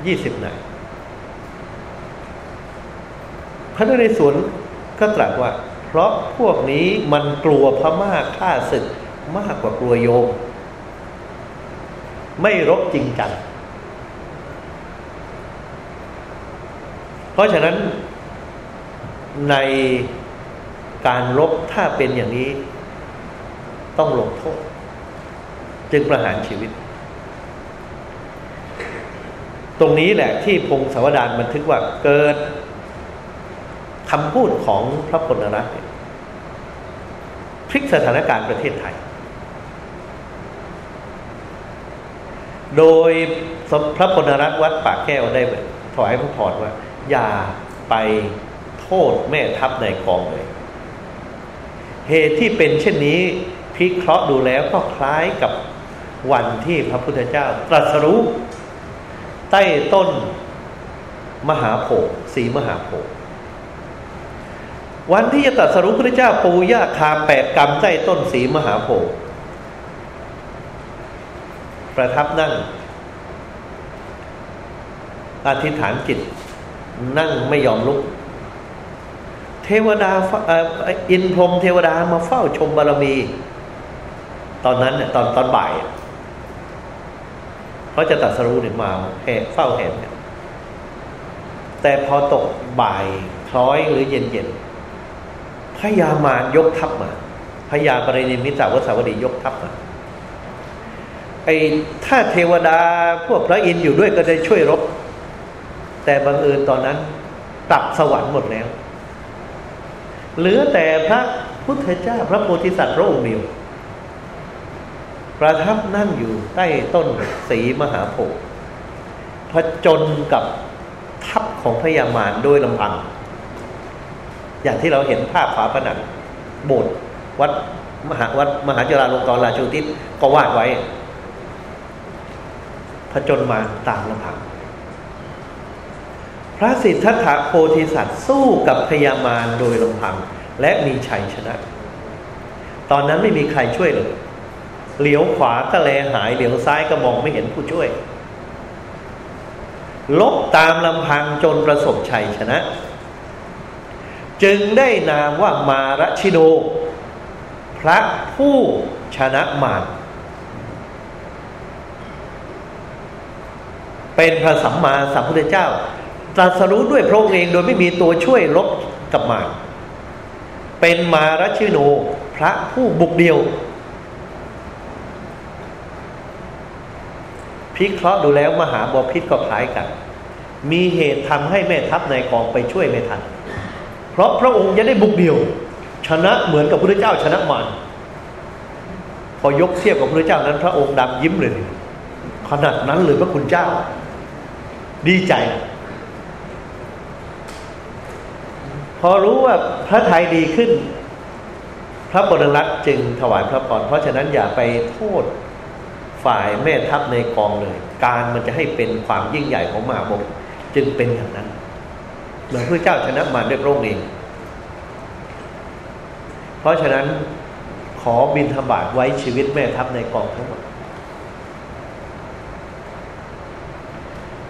ยี่สิบนายพระนเรศวรก็ตรัสว่า เพราะพวกนี้มันกลัวพระม่าฆ่าศึกมากกว่ากลัวโยม ไม่รบจริงจัง ราะฉะนั้นในการรบถ้าเป็นอย่างนี้ ต้องลงโทษ จึงประหารชีวิต ตรงนี้แหละที่พงศาวดารบันทึกว่าเกิดคำพูดของพระพลรัตน์พลิกสถานการณ์ประเทศไทย โดยพระพลรัตน์วัดปากแก้วได้ถวายพระพรว่า อย่าไปโทษแม่ทัพในกองเลย เหตุที่เป็นเช่นนี้พิเคราะห์ดูแล้วก็คล้ายกับวันที่พระพุทธเจ้า ตรัสรู้ใต้ต้นมหาโพธิ์สีมหาโพธิ์วันที่จะตรัสรู้พระเจ้าปูย่าคาแปดกรรมใต้ต้นสีมหาโพธิ์ประทับนั่งอธิษฐานจิต นั่งไม่ยอมลุก เทวดาอินพรมเทวดามาเฝ้าชมบารมี ตอนนั้นเนี่ยตอนตอนบ่ายเขาจะตัดสรู้เนี่ยมาแห่เฝ้าเห็นเนี่ยแต่พอตกบ่ายคล้อยหรือเย็นเย็นพญามารยกทัพมาพญาปรินิมิตาวสาวดียกทัพมาไอ้ถ้าเทวดาพวกพระอินทร์อยู่ด้วยก็ได้ช่วยรบ แต่บังเอิญตอนนั้นกลับสวรรค์หมดแล้ว เหลือแต่พระพุทธเจ้าพระโพธิสัตว์พระองค์เดียวประทับนั่งอยู่ใต้ต้นสีมหาโพธิ์ผจญกับทัพของพญามารโดยลำพัง อย่างที่เราเห็นภาพฝาผนังโบสถ์วัดมหาวัดมหาจุฬาลงกรณราชูทิศก็วาดไว้ผจญมาตามลำพัง พระสิทธัตถะโพธิสัตว์สู้กับพญามารโดยลำพัง และมีชัยชนะ ตอนนั้นไม่มีใครช่วยเลยเหลียวขวาก็แลหายเหลียวซ้ายก็มองไม่เห็นผู้ช่วย ลบตามลำพังจนประสบชัยชนะ จึงได้นามว่ามารชิโดพระผู้ชนะมารเป็นพระสัมมาสัมพุทธเจ้า ตรัสรู้ด้วยพระองค์เองโดยไม่มีตัวช่วยลบกับมารเป็นมารชิโนพระผู้บุกเดียว พิเคราะห์ดูแล้วมหาบพิษก็คล้ายกัน มีเหตุทำให้แม่ทัพในกองไปช่วยไม่ทัน เพราะพระองค์จะได้บุกเดียว ชนะเหมือนกับพระเจ้าชนะมารพอยกเทียบกับพระเจ้านั้น พระองค์ดำยิ้มเลย ขนาดนั้นเลยพระคุณเจ้า ดีใจ พอรู้ว่าพระไทยดีขึ้น พระบรรัตจึงถวายพระพรเพราะฉะนั้นอย่าไปโทษฝ่ายแม่ทัพในกองเลย การมันจะให้เป็นความยิ่งใหญ่ของมหาบกจึงเป็นอย่างนั้นเหมือนพระเจ้าชนะมารด้วยพระองค์เอง เพราะฉะนั้นขอบินธบาตไว้ชีวิตแม่ทัพในกองทั้งหมด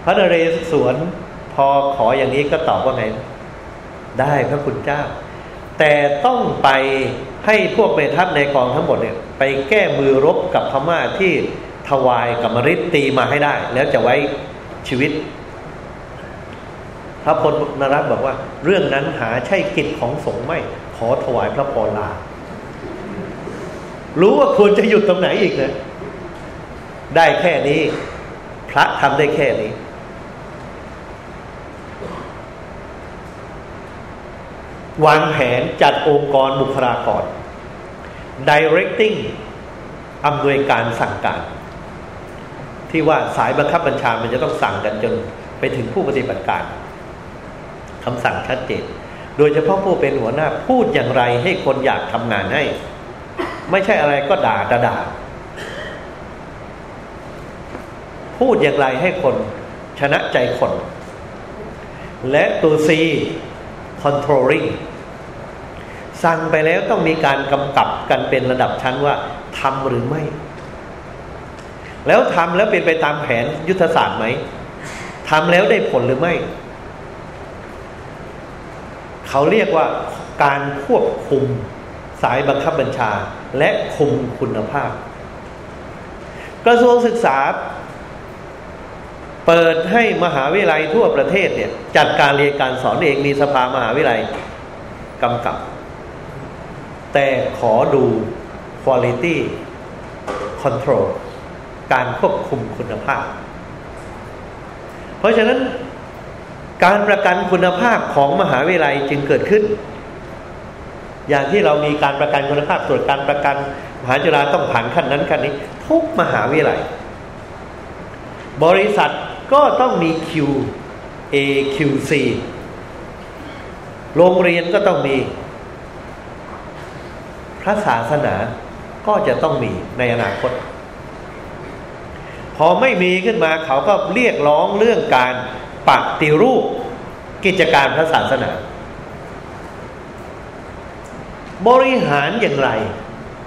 พระนเรศวรพอขออย่างนี้ก็ตอบว่าไง ได้พระคุณเจ้า แต่ต้องไปให้พวกแม่ทัพในกองทั้งหมดเนี่ยไปแก้มือรบกับพม่าที่ถวายกับมริตตีมาให้ได้ แล้วจะไว้ชีวิต พระพลนรัตบอกว่า เรื่องนั้นหาใช่กิจของสงฆ์ไม่ ขอถวายพระพรลา รู้ว่าควรจะหยุดตรงไหนอีกนะได้แค่นี้ พระทำได้แค่นี้ วางแผนจัดองค์กรบุคลากร directing อำนวยการสั่งการ ที่ว่าสายบังคับบัญชามันจะต้องสั่งกันจนไปถึงผู้ปฏิบัติการคำสั่งชัดเจน โดยเฉพาะผู้เป็นหัวหน้าพูดอย่างไรให้คนอยากทำงานให้ ไม่ใช่อะไรก็ด่าด่าพูดอย่างไรให้คนชนะใจคน และตัว C controlling สั่งไปแล้วต้องมีการกำกับกันเป็นระดับชั้นว่าทำหรือไม่ แล้วทำแล้วเป็นไปตามแผนยุทธศาสตร์ไหมทำแล้วได้ผลหรือไม่ เขาเรียกว่าการควบคุมสายบังคับบัญชาและคุมคุณภาพ กระทรวงศึกษา เปิดให้มหาวิทยาลัยทั่วประเทศเนี่ย จัดการเรียนการสอนเองมีสภามหาวิทยาลัยกำกับ แต่ขอดู quality control การควบคุมคุณภาพ เพราะฉะนั้นการประกันคุณภาพของมหาวิทยาลัยจึงเกิดขึ้น อย่างที่เรามีการประกันคุณภาพตรวจการประกันมหาจุฬาต้องผ่านขั้นนั้นขั้นนี้ ทุกมหาวิทยาลัย บริษัทก็ต้องมี Q A Q C โรงเรียนก็ต้องมี พระศาสนาก็จะต้องมีในอนาคต พอไม่มีขึ้นมาเขาก็เรียกร้องเรื่องการปฏิรูปกิจการพระศาสนา บริหารอย่างไร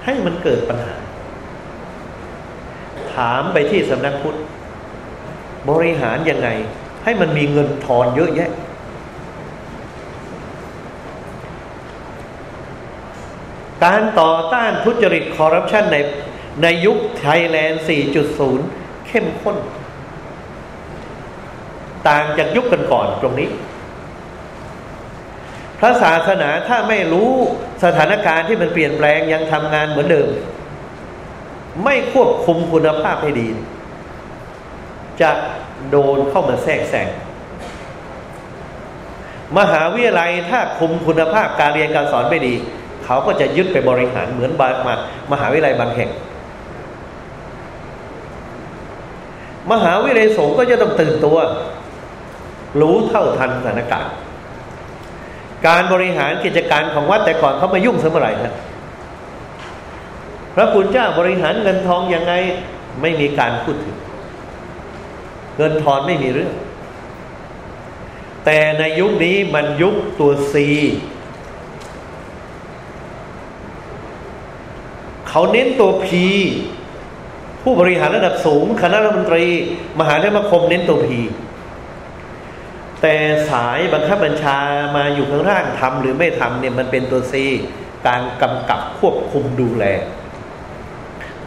ให้มันเกิดปัญหา ถามไปที่สำนักพุทธ บริหารยังไง ให้มันมีเงินทอนเยอะแยะ การต่อต้านทุจริตคอร์รัปชันในในยุคไทยแลนด์ 4.0 เข้มข้น ต่างจากยุคกันก่อนตรงนี้ พระศาสนาถ้าไม่รู้สถานการณ์ที่มันเปลี่ยนแปลงยังทำงานเหมือนเดิม ไม่ควบคุมคุณภาพให้ดี จะโดนเข้ามาแทรกแซงมหาวิทยาลัยถ้าคุมคุณภาพการเรียนการสอนไม่ดี เขาก็จะยึดไปบริหารเหมือนบามหาวิทยาลัยบางแห่ง มหาวิทยาลัยสงฆ์ก็จะต้องตื่นตัว รู้เท่าทันสถานการณ์การบริหารกิจการของวัดแต่ก่อนเขามายุ่งเสมัยนะพระคุณเจ้าบริหารเงินทองยังไงไม่มีการพูดถึง เงินทอนไม่มีเรื่อง แต่ในยุคนี้มันยุคตัวซี เขาเน้นตัวพีผู้บริหารระดับสูง คณะรัฐมนตรี มหาเทรคมเน้นตัวพีแต่สายบังคับบัญชามาอยู่ข้างล่างทำหรือไม่ทำเนี่ยมันเป็นตัวซีการกำกับควบคุมดูแล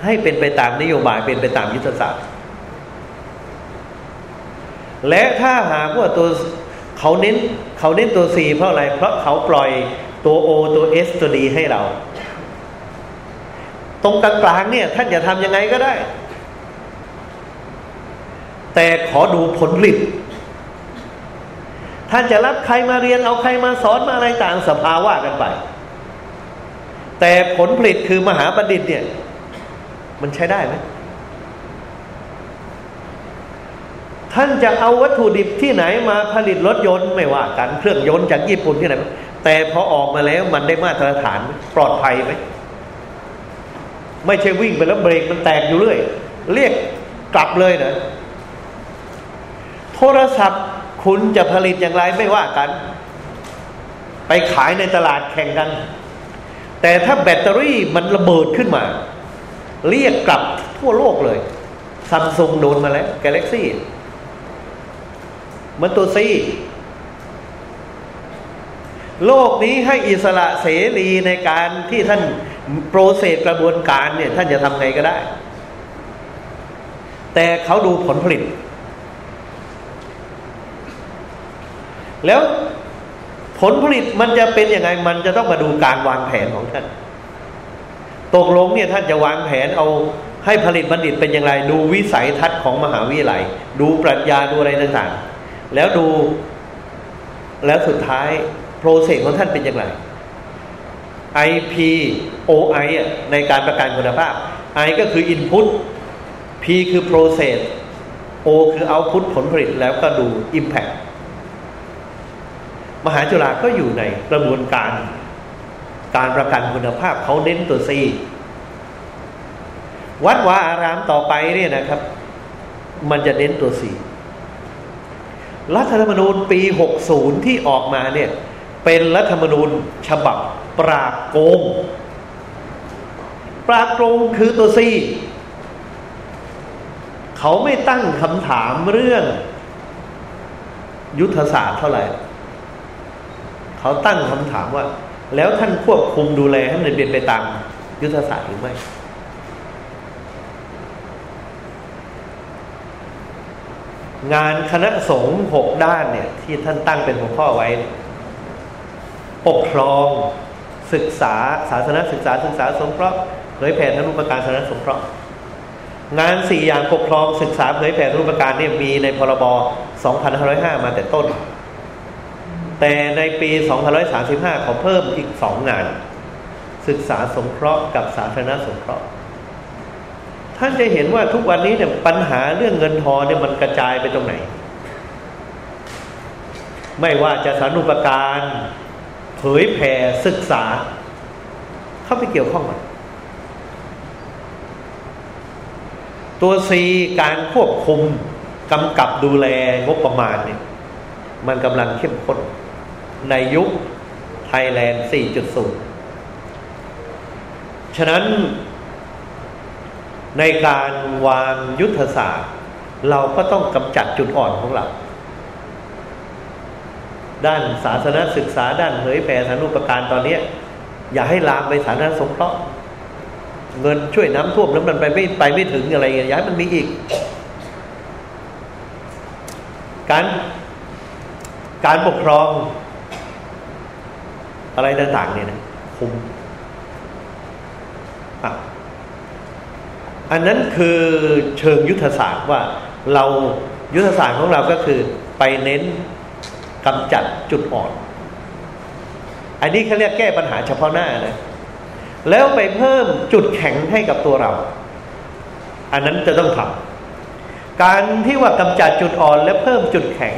ให้เป็นไปตามนโยบายเป็นไปตามยุทธศาสตร์ และถ้าหากว่าตัวเขาเน้นเขาเน้นตัวซีเพราะอะไร เพราะเขาปล่อยตัวโอตัวเอสตัวดีให้เรา ตรงกลางๆเนี่ย ท่านจะทำยังไงก็ได้ แต่ขอดูผลผลิตท่านจะรับใครมาเรียนเอาใครมาสอนมาอะไรต่างสภาวะกันไป แต่ผลผลิตคือมหาบัณฑิตเนี่ย มันใช้ได้ไหมท่านจะเอาวัตถุดิบที่ไหนมาผลิตรถยนต์ไม่ว่ากันเครื่องยนต์จากญี่ปุ่นที่ไหนแต่พอออกมาแล้วมันได้มาตรฐานปลอดภัยไหม ไม่ใช่วิ่งไปแล้วเบรกมันแตกอยู่เรื่อย เรียกกลับเลยนะโทรศัพท์คุณจะผลิตอย่างไรไม่ว่ากัน ไปขายในตลาดแข่งกัน แต่ถ้าแบตเตอรี่มันระเบิดขึ้นมา เรียกกลับทั่วโลกเลยซัมซุงโดนมาแล้วกาแล็กซี่มันตัวซีโลกนี้ให้อิสระเสรีในการที่ท่าน โปรเซสกระบวนการเนี่ย ท่านจะทำไงก็ได้ แต่เขาดูผลผลิต แล้วผลผลิตมันจะเป็นยังไง มันจะต้องมาดูการวางแผนของท่าน ตกลงเนี่ยท่านจะวางแผนเอาให้ผลิตบัณฑิตเป็นอย่างไร ดูวิสัยทัศน์ของมหาวิทยาลัย ดูปรัชญาดูอะไรต่างๆ แล้วดูแล้วสุดท้ายโปรเซสของท่านเป็นอย่างไร IP OI ในการประกันคุณภาพ I ก็คือ Input P คือ Process O คือ Output ผลผลิตแล้วก็ดู Impact มหาจุฬาก็อยู่ในกระบวนการ การประกันคุณภาพเขาเน้นตัวซีวัดวาอารามต่อไปเนี่ยนะครับ มันจะเน้นตัวซีรัฐธรรมนูญปี 60 ที่ออกมาเนี่ย เป็นรัฐธรรมนูญฉบับ ปราบโกง ปราบโกงคือตัวซีเขาไม่ตั้งคำถามเรื่อง ยุทธศาสตร์เท่าไหร่ เขาตั้งคำถามว่า แล้วท่านควบคุมดูแลให้มันเป็นไปตามยุทธศาสตร์หรือไม่งานคณะสงฆ์หกด้านเนี่ย ที่ท่านตั้งเป็นหัวข้อไว้ ปกครอง ศึกษาศาสนาศึกษาศึกษาสงเคราะห์เผยแผ่ทนุปการศาสนาสงเคราะห์งานสี่อย่างปกครองศึกษาเผยแผ่ทนุปการเนี่ยมีในพรบ 2505 มาแต่ต้น แต่ในปี2535เขาเพิ่มอีกสองงาน ศึกษาสงเคราะห์กับสาธารณสงเคราะห์ท่านจะเห็นว่าทุกวันนี้เนี่ยปัญหาเรื่องเงินทองเนี่ยมันกระจายไปตรงไหน ไม่ว่าจะสารุปการ ยแผ่ศึกษา เข้าไปเกี่ยวข้องกันตัวซีการควบคุมกำกับดูแลงบประมาณเนี่ยมันกำลังเข้มข้นในยุคไทยแลนด์ 4.0 ฉะนั้นในการวางยุทธศาสตร์ เราก็ต้องกำจัดจุดอ่อนของเรา ด้านศาสนาศึกษาด้านเผยแผ่สารุปการตอนนี้อย่าให้ลามไปสาธารณสงเคราะห์เงินช่วยน้ำท่วมแล้วมันไปไม่ไปไม่ถึงอะไรเงี้ยย้ายมันมีอีก การการปกครอง อะไรต่างๆเนี่ยนะคุมอะอันนั้นคือเชิงยุทธศาสตร์ว่าเรายุทธศาสตร์ของเราก็คือไปเน้น กำจัดจุดอ่อน อันนี้เขาเรียกแก้ปัญหาเฉพาะหน้านะแล้วไปเพิ่มจุดแข็งให้กับตัวเรา อันนั้นจะต้องทำการที่ว่ากำจัดจุดอ่อนและเพิ่มจุดแข็ง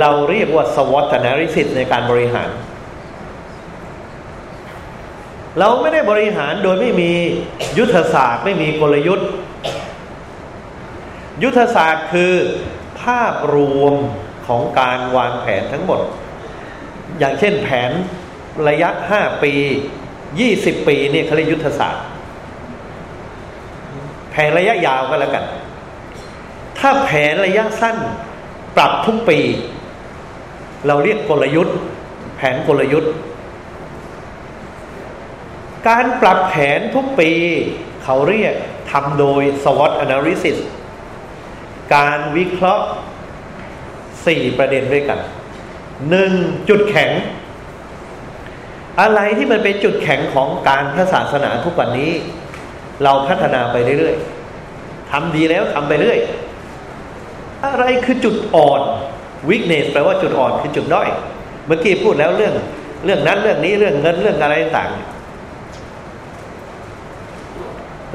เราเรียกว่า SWOT analysis ในการบริหาร เราไม่ได้บริหารโดยไม่มียุทธศาสตร์ไม่มีกลยุทธ์ ยุทธศาสตร์คือภาพรวม ของการวางแผนทั้งหมด อย่างเช่นแผนระยะห้าปียี่สิบปีนี่เขาเรียกยุทธศาสตร์ แผนระยะยาวก็แล้วกัน ถ้าแผนระยะสั้นปรับทุกปี เราเรียกกลยุทธ์ แผนกลยุทธ์ การปรับแผนทุกปี เขาเรียกทำโดย SWOT analysis การวิเคราะห์ สี่ประเด็นด้วยกันหนึ่งจุดแข็ง อะไรที่มันเป็นจุดแข็งของการพระศาสนาทุกวันนี้ เราพัฒนาไปเรื่อยๆทำดีแล้วทำไปเรื่อยอะไรคือจุดอ่อน weakness แปลว่าจุดอ่อนคือจุดด้อย เมื่อกี้พูดแล้วเรื่อง เรื่องนั้นเรื่องนี้เรื่องเงินเรื่องอะไรต่าง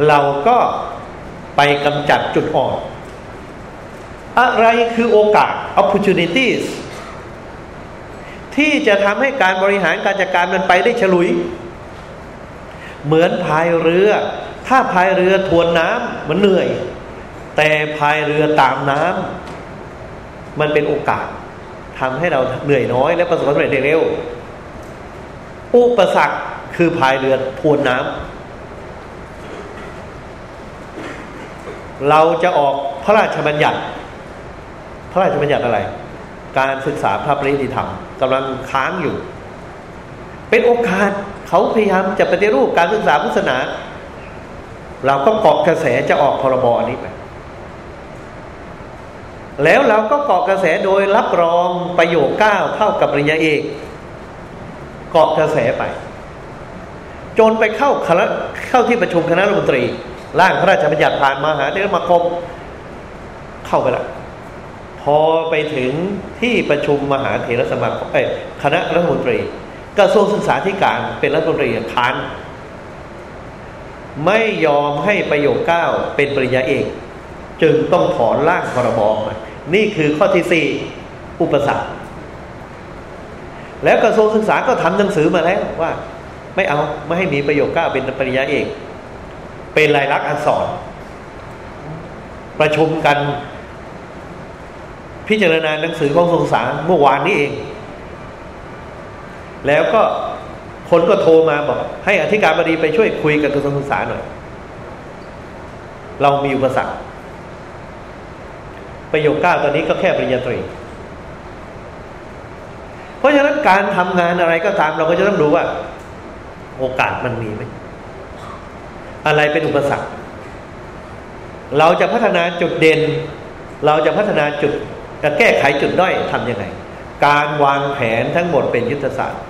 เราก็ไปกำจัดจุดอ่อน อะไรคือโอกาส opportunities ที่จะทำให้การบริหารการจัดการมันไปได้ฉลุย เหมือนพายเรือ ถ้าพายเรือทวนน้ำมันเหนื่อย แต่พายเรือตามน้ำมันเป็นโอกาสทำให้เราเหนื่อยน้อย และประสบความสำเร็จเร็วอุปสรรคคือพายเรือทวนน้ำเราจะออกพระราชบัญญัติ พระราชบัญญัติอะไร การศึกษาพระปริยธรรมกำลังค้างอยู่ เป็นโอกาสเขาพยายามจะปฏิรูปการศึกษาพุทธศาสนา เราก็เกาะกระแสจะออกพรบนี้ไปแล้วเราก็เกาะกระแสโดยรับรองประโยคเก้าเท่ากับปริญญาเอกเกาะกระแสไป จนไปเข้าคณะเข้าที่ประชุมคณะรัฐมนตรี ร่างพระราชบัญญัติผ่านมาหาเทรมาคมเข้าไปแล้ว พอไปถึงที่ประชุมมหาเถรสมาคมคณะรัฐมนตรีกระทรวงศึกษาธิการเป็นรัฐมนตรีค้านไม่ยอมให้ประโยคเก้าเป็นปริญญาเอก จึงต้องถอนร่างพรบมานี่คือข้อที่สี่อุปสรรค แล้วกระทรวงศึกษาก็ทำหนังสือมาแล้วว่า ไม่เอาไม่ให้มีประโยคเก้าเป็นปริญญาเอก เป็นลายลักษณ์อักษร ประชุมกัน พิจารณาหนังสือของทรงสารเมื่อวานนี้เอง แล้วก็คนก็โทรมาบอก ให้อธิการบดีไปช่วยคุยกับกระทรวงศึกษาหน่อย เรามีอุปสรรคประโยคเก้าตอนนี้ก็แค่ปริญญาตรี เพราะฉะนั้นการทำงานอะไรก็ตามเราก็จะต้องดูว่า โอกาสมันมีไหม อะไรเป็นอุปสรรค เราจะพัฒนาจุดเด่น เราจะพัฒนาจุด จะแก้ไขจุดด้อยทำยังไง การวางแผนทั้งหมดเป็นยุทธศาสตร์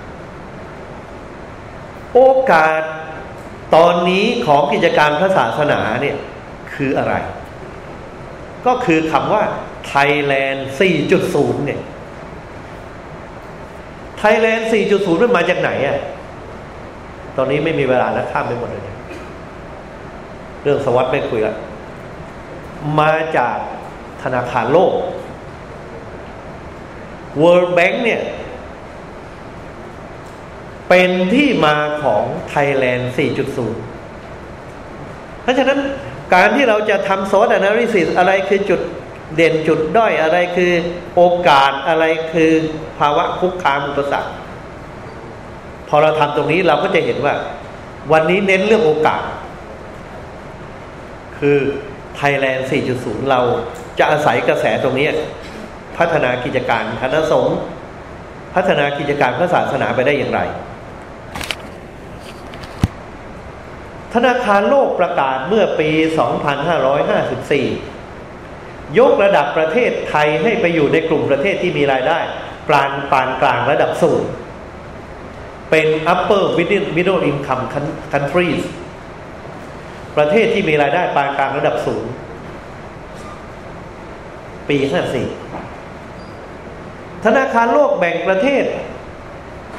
โอกาสตอนนี้ของกิจการพระศาสนาเนี่ยคืออะไร ก็คือคำว่าไทยแลนด์4.0 เนี่ยไทยแลนด์4.0 มันมาจากไหนอะตอนนี้ไม่มีเวลาแล้วข้ามไปหมดเลย เรื่องสวัสด์ไม่คุยละมาจากธนาคารโลก World Bank เนี่ย เป็นที่มาของ Thailand 4.0 เพราะฉะนั้นการที่เราจะทำ SWOT analysis อะไรคือจุดเด่นจุดด้อยอะไรคือโอกาสอะไรคือภาวะคุกคามอุปสรรคพอเราทำตรงนี้เราก็จะเห็นว่า วันนี้เน้นเรื่องโอกาส คือ Thailand 4.0 เราจะอาศัยกระแสตรงนี้ พัฒนากิจการคณะสงฆ์พัฒนากิจการพระศาสนาไปได้อย่างไร ธนาคารโลกประกาศเมื่อปี 2554 ยกระดับประเทศไทยให้ไปอยู่ในกลุ่มประเทศที่มีรายได้ปานปานกลางระดับสูง เป็น upper middle income countries ประเทศที่มีรายได้ปานกลางระดับสูง ปี 54 ธนาคารโลกแบ่งประเทศ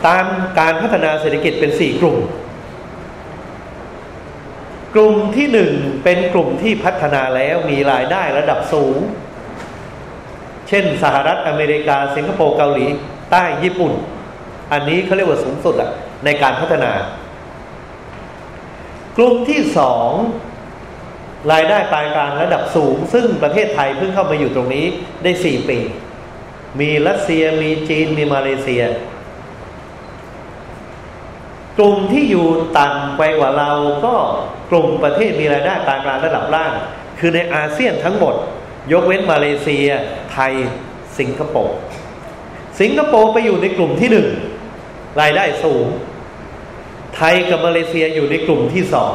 ตามการพัฒนาเศรษฐกิจเป็น4กลุ่ม กลุ่มที่หนึ่งเป็นกลุ่มที่พัฒนาแล้วมีรายได้ระดับสูง เช่นสหรัฐอเมริกา สิงคโปร์เกาหลี ใต้ญี่ปุ่น อันนี้เขาเรียกว่าสูงสุดอะในการพัฒนา กลุ่มที่สองรายได้ปานกลางระดับสูง ซึ่งประเทศไทยเพิ่งเข้ามาอยู่ตรงนี้ได้สี่ปี มีรัสเซียมีจีนมีมาเลเซีย กลุ่มที่อยู่ต่ำไปกว่าเราก็กลุ่มประเทศมีรายได้ปานกลางระดับล่าง คือในอาเซียนทั้งหมด ยกเว้นมาเลเซีย ไทย สิงคโปร์สิงคโปร์ไปอยู่ในกลุ่มที่หนึ่งรายได้สูง ไทยกับมาเลเซียอยู่ในกลุ่มที่สอง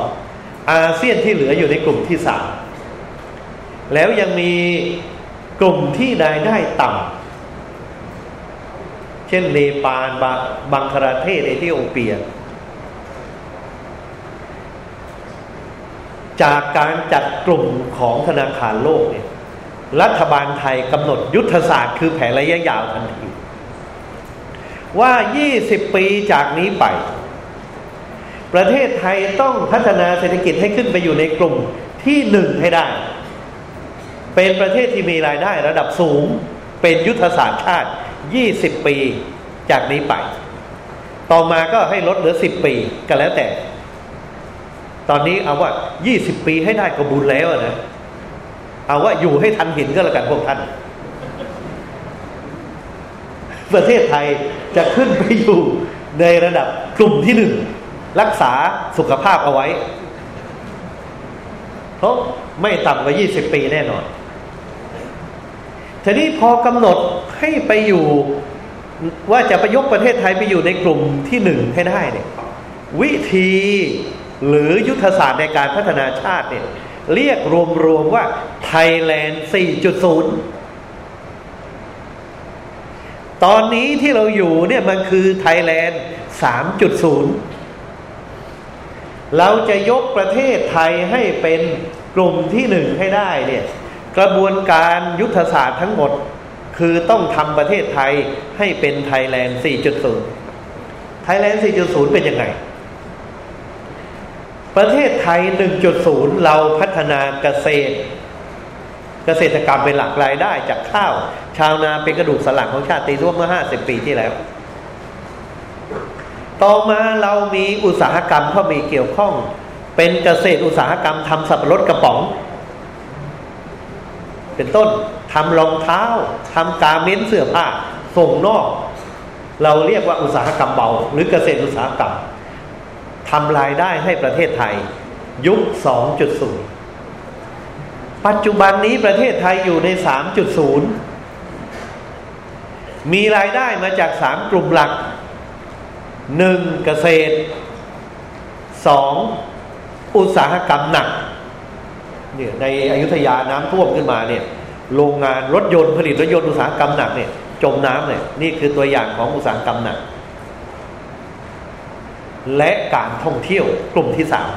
อาเซียนที่เหลืออยู่ในกลุ่มที่สามแล้วยังมีกลุ่มที่รายได้ต่ำ เช่นเนปาลบังคลาเทศเอธิโอเปีย จากการจัดกลุ่มของธนาคารโลกเนี่ยรัฐบาลไทยกำหนดยุทธศาสตร์คือแผนระยะยาวทันที ว่า 20 ปีจากนี้ไป ประเทศไทยต้องพัฒนาเศรษฐกิจให้ขึ้นไปอยู่ในกลุ่มที่หนึ่งให้ได้ เป็นประเทศที่มีรายได้ระดับสูง เป็นยุทธศาสตร์ชาติ 20 ปีจากนี้ไป ต่อมาก็ให้ลดเหลือ 10 ปีก็แล้วแต่ ตอนนี้เอาว่า 20 ปีให้ได้ก็บุญแล้วนะ เอาว่าอยู่ให้ทันห็นก็แล้วกันพวกท่าน ประเทศไทยจะขึ้นไปอยู่ในระดับกลุ่มที่หนึ่งรักษาสุขภาพเอาไว้ เพราะไม่ต่ำกว่า 20 ปีแน่นอน ทีนี้พอกำหนดให้ไปอยู่ว่าจะประยกประเทศไทยไปอยู่ในกลุ่มที่หนึ่งให้ได้เนี่ยวิธีหรือยุทธศาสตร์ในการพัฒนาชาติเนี่ยเรียกรวมๆว่าไทยแลนด์ 4.0 ตอนนี้ที่เราอยู่เนี่ยมันคือไทยแลนด์ 3.0 เราจะยกประเทศไทยให้เป็นกลุ่มที่หนึ่งให้ได้เนี่ย กระบวนการยุทธศาสตร์ทั้งหมด คือต้องทำประเทศไทยให้เป็นไทยแลนด์ 4.0 ไทยแลนด์ 4.0 เป็นยังไง ประเทศไทย 1.0 เราพัฒนาเกษตร เกษตรกรรมเป็นหลักรายได้จากข้าว ชาวนาเป็นกระดูกสันหลังของชาติร่วมเมื่อ 50 ปีที่แล้ว ต่อมาเรามีอุตสาหกรรมเข้ามีเกี่ยวข้อง เป็นเกษตรอุตสาหกรรมทำสับปะรดกระป๋อง เป็นต้นทำรองเท้าทำกาเม้นเสื้อผ้าส่งนอก เราเรียกว่าอุตสาหกรรมเบา หรือเกษตรอุตสาหกรรมทำรายได้ให้ประเทศไทย ยุค 2.0 ปัจจุบันนี้ประเทศไทยอยู่ใน 3.0 มีรายได้มาจาก 3 กลุ่มหลักหนึ่งเกษตรสองอุตสาหกรรมหนัก เนี่ยในอยุธยาน้ำท่วมขึ้นมาเนี่ยโรงงานรถยนต์ผลิตรถยนต์อุตสาหกรรมหนักเนี่ยจมน้ำเนี่ยนี่คือตัวอย่างของอุตสาหกรรมหนัก และการท่องเที่ยวกลุ่มที่สาม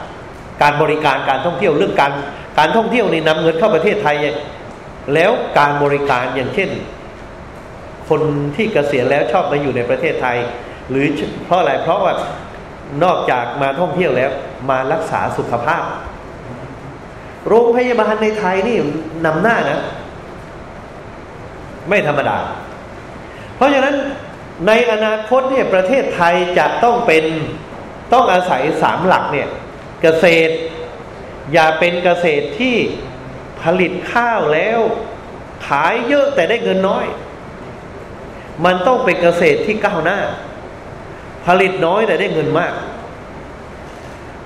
การบริการการท่องเที่ยวเรื่องการการท่องเที่ยวนี่นำเงินเข้าประเทศไทย แล้วการบริการอย่างเช่น คนที่เกษียณแล้วชอบมาอยู่ในประเทศไทย หรือเพราะอะไรเพราะว่านอกจากมาท่องเที่ยวแล้วมารักษาสุขภาพ โรงพยาบาลในไทยนี่นำหน้านะ ไม่ธรรมดา เพราะฉะนั้นในอนาคตเนี่ยประเทศไทยจะต้องเป็นต้องอาศัยสามหลักเนี่ย เกษตร อย่าเป็นเกษตรที่ผลิตข้าวแล้ว ขายเยอะแต่ได้เงินน้อย มันต้องเป็นเกษตรที่ก้าวหน้า ผลิตน้อยแต่ได้เงินมาก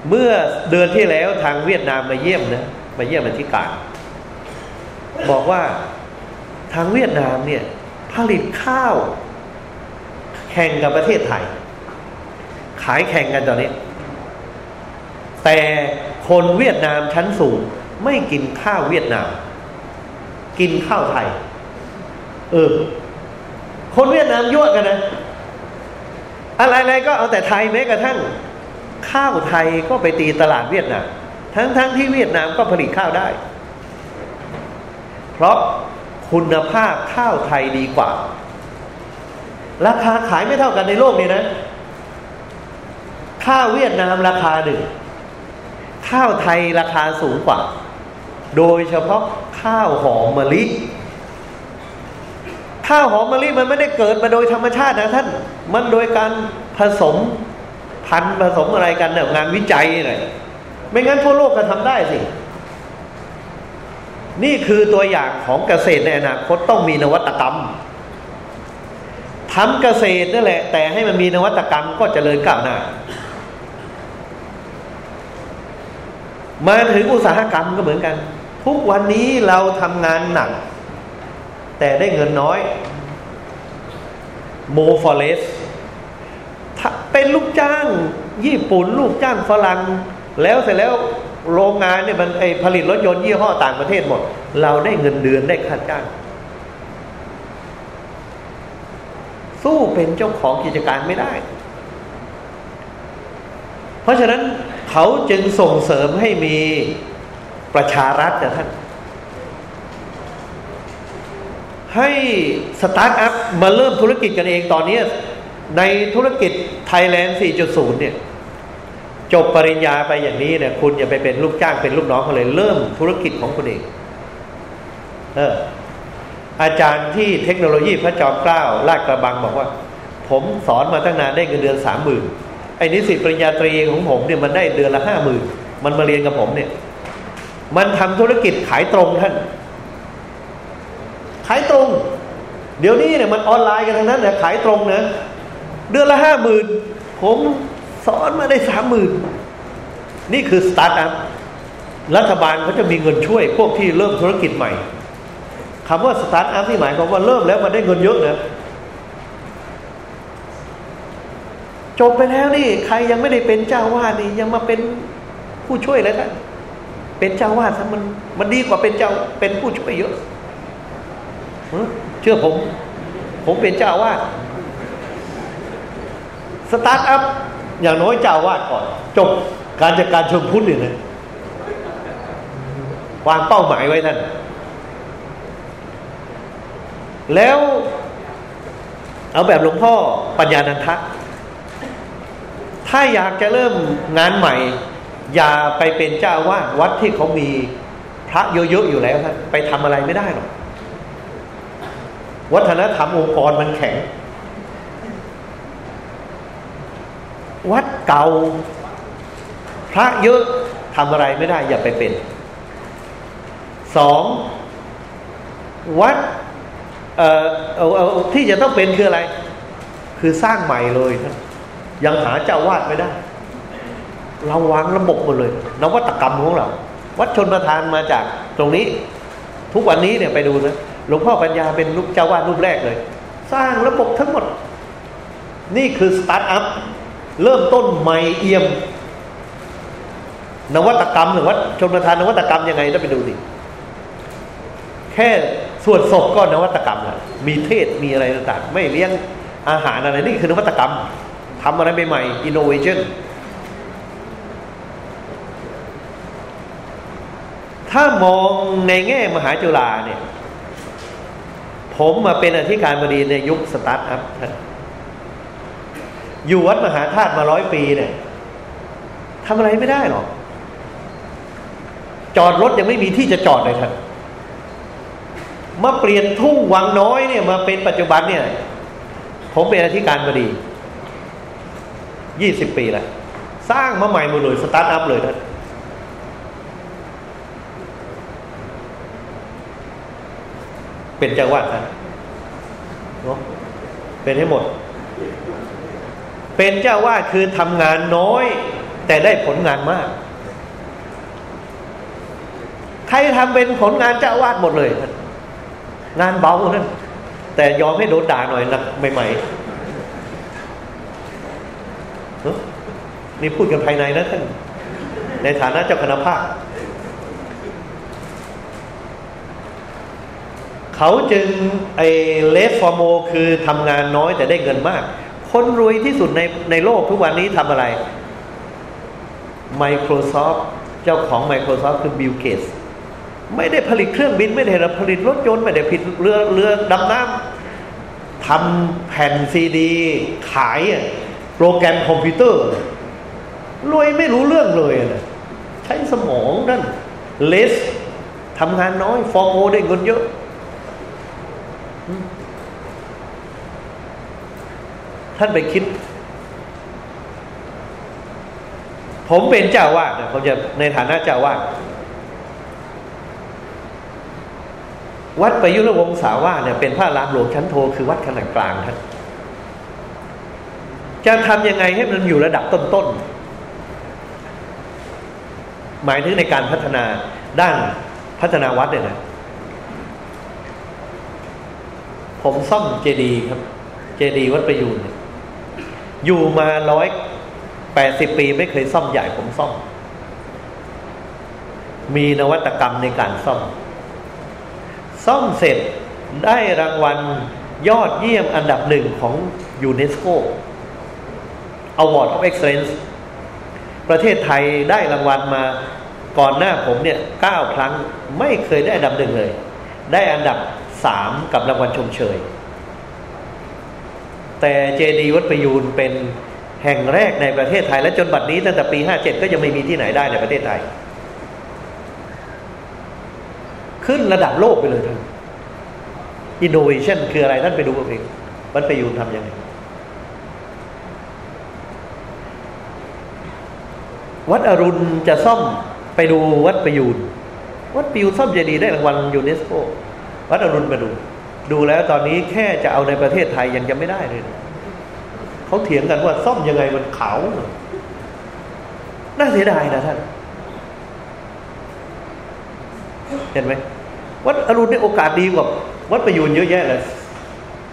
เมื่อเดือนที่แล้วทางเวียดนามมาเยี่ยมนะ มาเยี่ยมอธิการ บอกว่าทางเวียดนามเนี่ยผลิตข้าวแข่งกับประเทศไทย ขายแข่งกันตอนนี้ แต่คนเวียดนามชั้นสูงไม่กินข้าวเวียดนาม กินข้าวไทย เออ คนเวียดนามยั่วกันนะ อะไรๆก็เอาแต่ไทยแม้กระทั่ง ข้าวไทยก็ไปตีตลาดเวียดนาม ทั้งๆทที่เวียดนามก็ผลิตข้าวได้ เพราะคุณภาพข้าวไทยดีกว่า ราคาขายไม่เท่ากันในโลกนี้นะ ข้าวเวียดนามราคาหนึ่ง ข้าวไทยราคาสูงกว่า โดยเฉพาะข้าวหอมมะลิข้าวหอมมะลิมันไม่ได้เกิดมาโดยธรรมชาตินะท่าน มันโดยการผสมพันผสมอะไรกันเนี่ยงานวิจัยเลย ไม่งั้นทั่วโลกก็ทำได้สิ นี่คือตัวอย่างของเกษตรในอนาคตต้องมีนวัตกรรมทำเกษตรนั่นแหละ แต่ให้มันมีนวัตกรรมก็จเจริญก้าวหน้า มาถึงอุตสาหกรรมก็เหมือนกัน ทุกวันนี้เราทำงานหนัก แต่ได้เงินน้อยโมฟอเรสเป็นลูกจ้าง ญี่ปุ่น ลูกจ้างฝรั่ง แล้วเสร็จแล้วโรงงานเนี่ยมันไอผลิตรถยนต์ยี่ห้อต่างประเทศหมด เราได้เงินเดือนได้ค่าจ้าง สู้เป็นเจ้าของกิจการไม่ได้ เพราะฉะนั้นเขาจึงส่งเสริมให้มีประชารัฐนะท่านให้สตาร์ทอัพมาเริ่มธุรกิจกันเองตอนนี้ในธุรกิจไทยแลนด์ 4.0 เนี่ย จบปริญญาไปอย่างนี้เนี่ยคุณอย่าไปเป็นลูกจ้างเป็นลูกน้องเขาเลยเริ่มธุรกิจของคุณเอง เออ อาจารย์ที่เทคโนโลยีพระจอมเกล้าลาดกระบังบอกว่า ผมสอนมาตั้งนานได้เงินเดือนสามหมื่นไอ้นิสิตปริญญาตรีของผมเนี่ยมันได้เดือนละห้าหมื่นมันมาเรียนกับผมเนี่ย มันทำธุรกิจขายตรงท่าน ขายตรง เดี๋ยวนี้เนี่ยมันออนไลน์กันทั้งนั้นเนี่ยขายตรงนะเดือนละห้าหมื่นผม สอนมาได้สามหมื่นนี่คือสตาร์ทอัพรัฐบาลเขาจะมีเงินช่วย พวกที่เริ่มธุรกิจใหม่คำว่าสตาร์ทอัพที่หมายความว่าเริ่มแล้วมันได้เงินเยอะนะจบไปแล้วนี่ ใครยังไม่ได้เป็นเจ้าอาวาสนี่ยังมาเป็นผู้ช่วยเลยท่านเป็นเจ้าอาวาสซะมันมันดีกว่าเป็นเจ้าเป็นผู้ช่วยเยอะเชื่อผม ผมเป็นเจ้าอาวาสสตาร์ทอัพ อย่างน้อยเจ้าอาวาสก่อน จบการจัดการชมพุทธเลยนะวางเป้าหมายไว้ท่น แล้วเอาแบบหลวงพ่อปัญญานันทะ ถ้าอยากจะเริ่มงานใหม่ อย่าไปเป็นเจ้าวาดวัดที่เขามีพระเยอะๆอยู่แล้วท่านไปทำอะไรไม่ได้หรอก วัฒนธรรมองค์กรมันแข็ง วัดเก่า พระเยอะทำอะไรไม่ได้อย่าไปเป็นสองวัดเอ่อเอาเอาที่จะต้องเป็นคืออะไร คือสร้างใหม่เลยท่านยังหาเจ้าวาดไม่ได้ เราวางระบบหมดเลย นวัตกรรมของเรา วัดชนประทานมาจากตรงนี้ ทุกวันนี้เนี่ยไปดูนะหลวงพ่อปัญญาเป็นลูกเจ้าวาดรูปแรกเลย สร้างระบบทั้งหมด นี่คือสตาร์ทอัพ เริ่มต้นใหม่เอี่ยม นวัตกรรมหรือว่าชนประทานนวัตกรรมยังไงต้องไปดูสิแค่ส่วนศพก็นวัตกรรมและมีเทศมีอะไรต่างๆ ไม่เลี้ยงอาหารอะไรนี่คือนวัตกรรมทำอะไรใหม่ๆ innovation ถ้ามองในแง่มหาจุฬาเนี่ย ผมมาเป็นอธิการบดีในยุคสตาร์ทอัพ อยู่วัดมหาธาตุมาร้อยปีเนี่ยทำอะไรไม่ได้หรอก จอดรถยังไม่มีที่จะจอดเลยท่านมาเปลี่ยนทุ่งวังน้อยเนี่ย มาเป็นปัจจุบันเนี่ย ผมเป็นอธิการบดียี่สิบปีแล้วสร้างมาใหม่หมดเลยสตาร์ทอัพเลยท่านเป็นเจ้าวาดท่านเนาะเป็นให้หมด เป็นเจ้าวาดคือทำงานน้อย แต่ได้ผลงานมาก ใครทำเป็นผลงานเจ้าวาดหมดเลยท่านงานเบานั่นแต่ยอมให้โดนด่าหน่อยนะใหม่ๆนี่พูดกันภายในนะท่านในฐานะเจ้าคณะภาคเขาจึงไอ้ less for more คือทำงานน้อยแต่ได้เงินมาก คนรวยที่สุดในในโลกทุกวันนี้ทำอะไร Microsoft เจ้าของ Microsoft คือบิลเกตส์ไม่ได้ผลิตเครื่องบิน ไม่ได้ผลิตรถยนต์ ไม่ได้ผลิตเรือเรือดำน้ำทำแผ่นซีดี ขายโปรแกรมคอมพิวเตอร์ รวยไม่รู้เรื่องเลยนะใช้สมองนั่นเลสทำงานน้อย ฟอร์โมได้เงินเยอะ ท่านไปคิด ผมเป็นเจ้าวาดนะผมจะในฐานะเจ้าวาดวัดประยุรวงศาวาเนี่ยเป็นพระรามหลวงชั้นโทคือวัดขนาดกลางท่านจะทำยังไงให้มันอยู่ระดับต้นๆ หมายถึงในการพัฒนาด้านพัฒนาวัดเนี่ยนะผมซ่อมเจดีครับ เจดีวัดประยูน อยู่มาร้อยแปดสิบปีไม่เคยซ่อมใหญ่ผมซ่อม มีนวัตกรรมในการซ่อม ซ่อมเสร็จได้รางวัลยอดเยี่ยมอันดับหนึ่งของยูเนสโก Award of Excellence ประเทศไทยได้รางวัลมาก่อนหน้าผมเนี่ยเก้าครั้งไม่เคยได้อันดับหนึ่งเลย ได้อันดับสามกับรางวัลชมเชย แต่เจดีวัดประยูนเป็นแห่งแรกในประเทศไทยและจนบัดนี้ตั้งแต่ปีห้าเจ็ดก็ยังไม่มีที่ไหนได้ในประเทศไทย ขึ้นระดับโลกไปเลยท่านอินโนเวชันคืออะไรท่านไปดูเองวัดประยูนทำยังไงวัดอรุณจะซ่อมไปดูวัดประยูน วัดประยูนซ่อมเจดีย์ได้รางวัลยูเนสโก วัดอรุณมาดู ดูแล้วตอนนี้แค่จะเอาในประเทศไทยยังจะไม่ได้เลยเขาเถียงกันว่าซ่อมยังไงมันขาวน่าเสียดายนะท่าน เห็นไหมวัดอรุณได้โอกาสดีกว่าวัดประยูนเยอะแยะเลย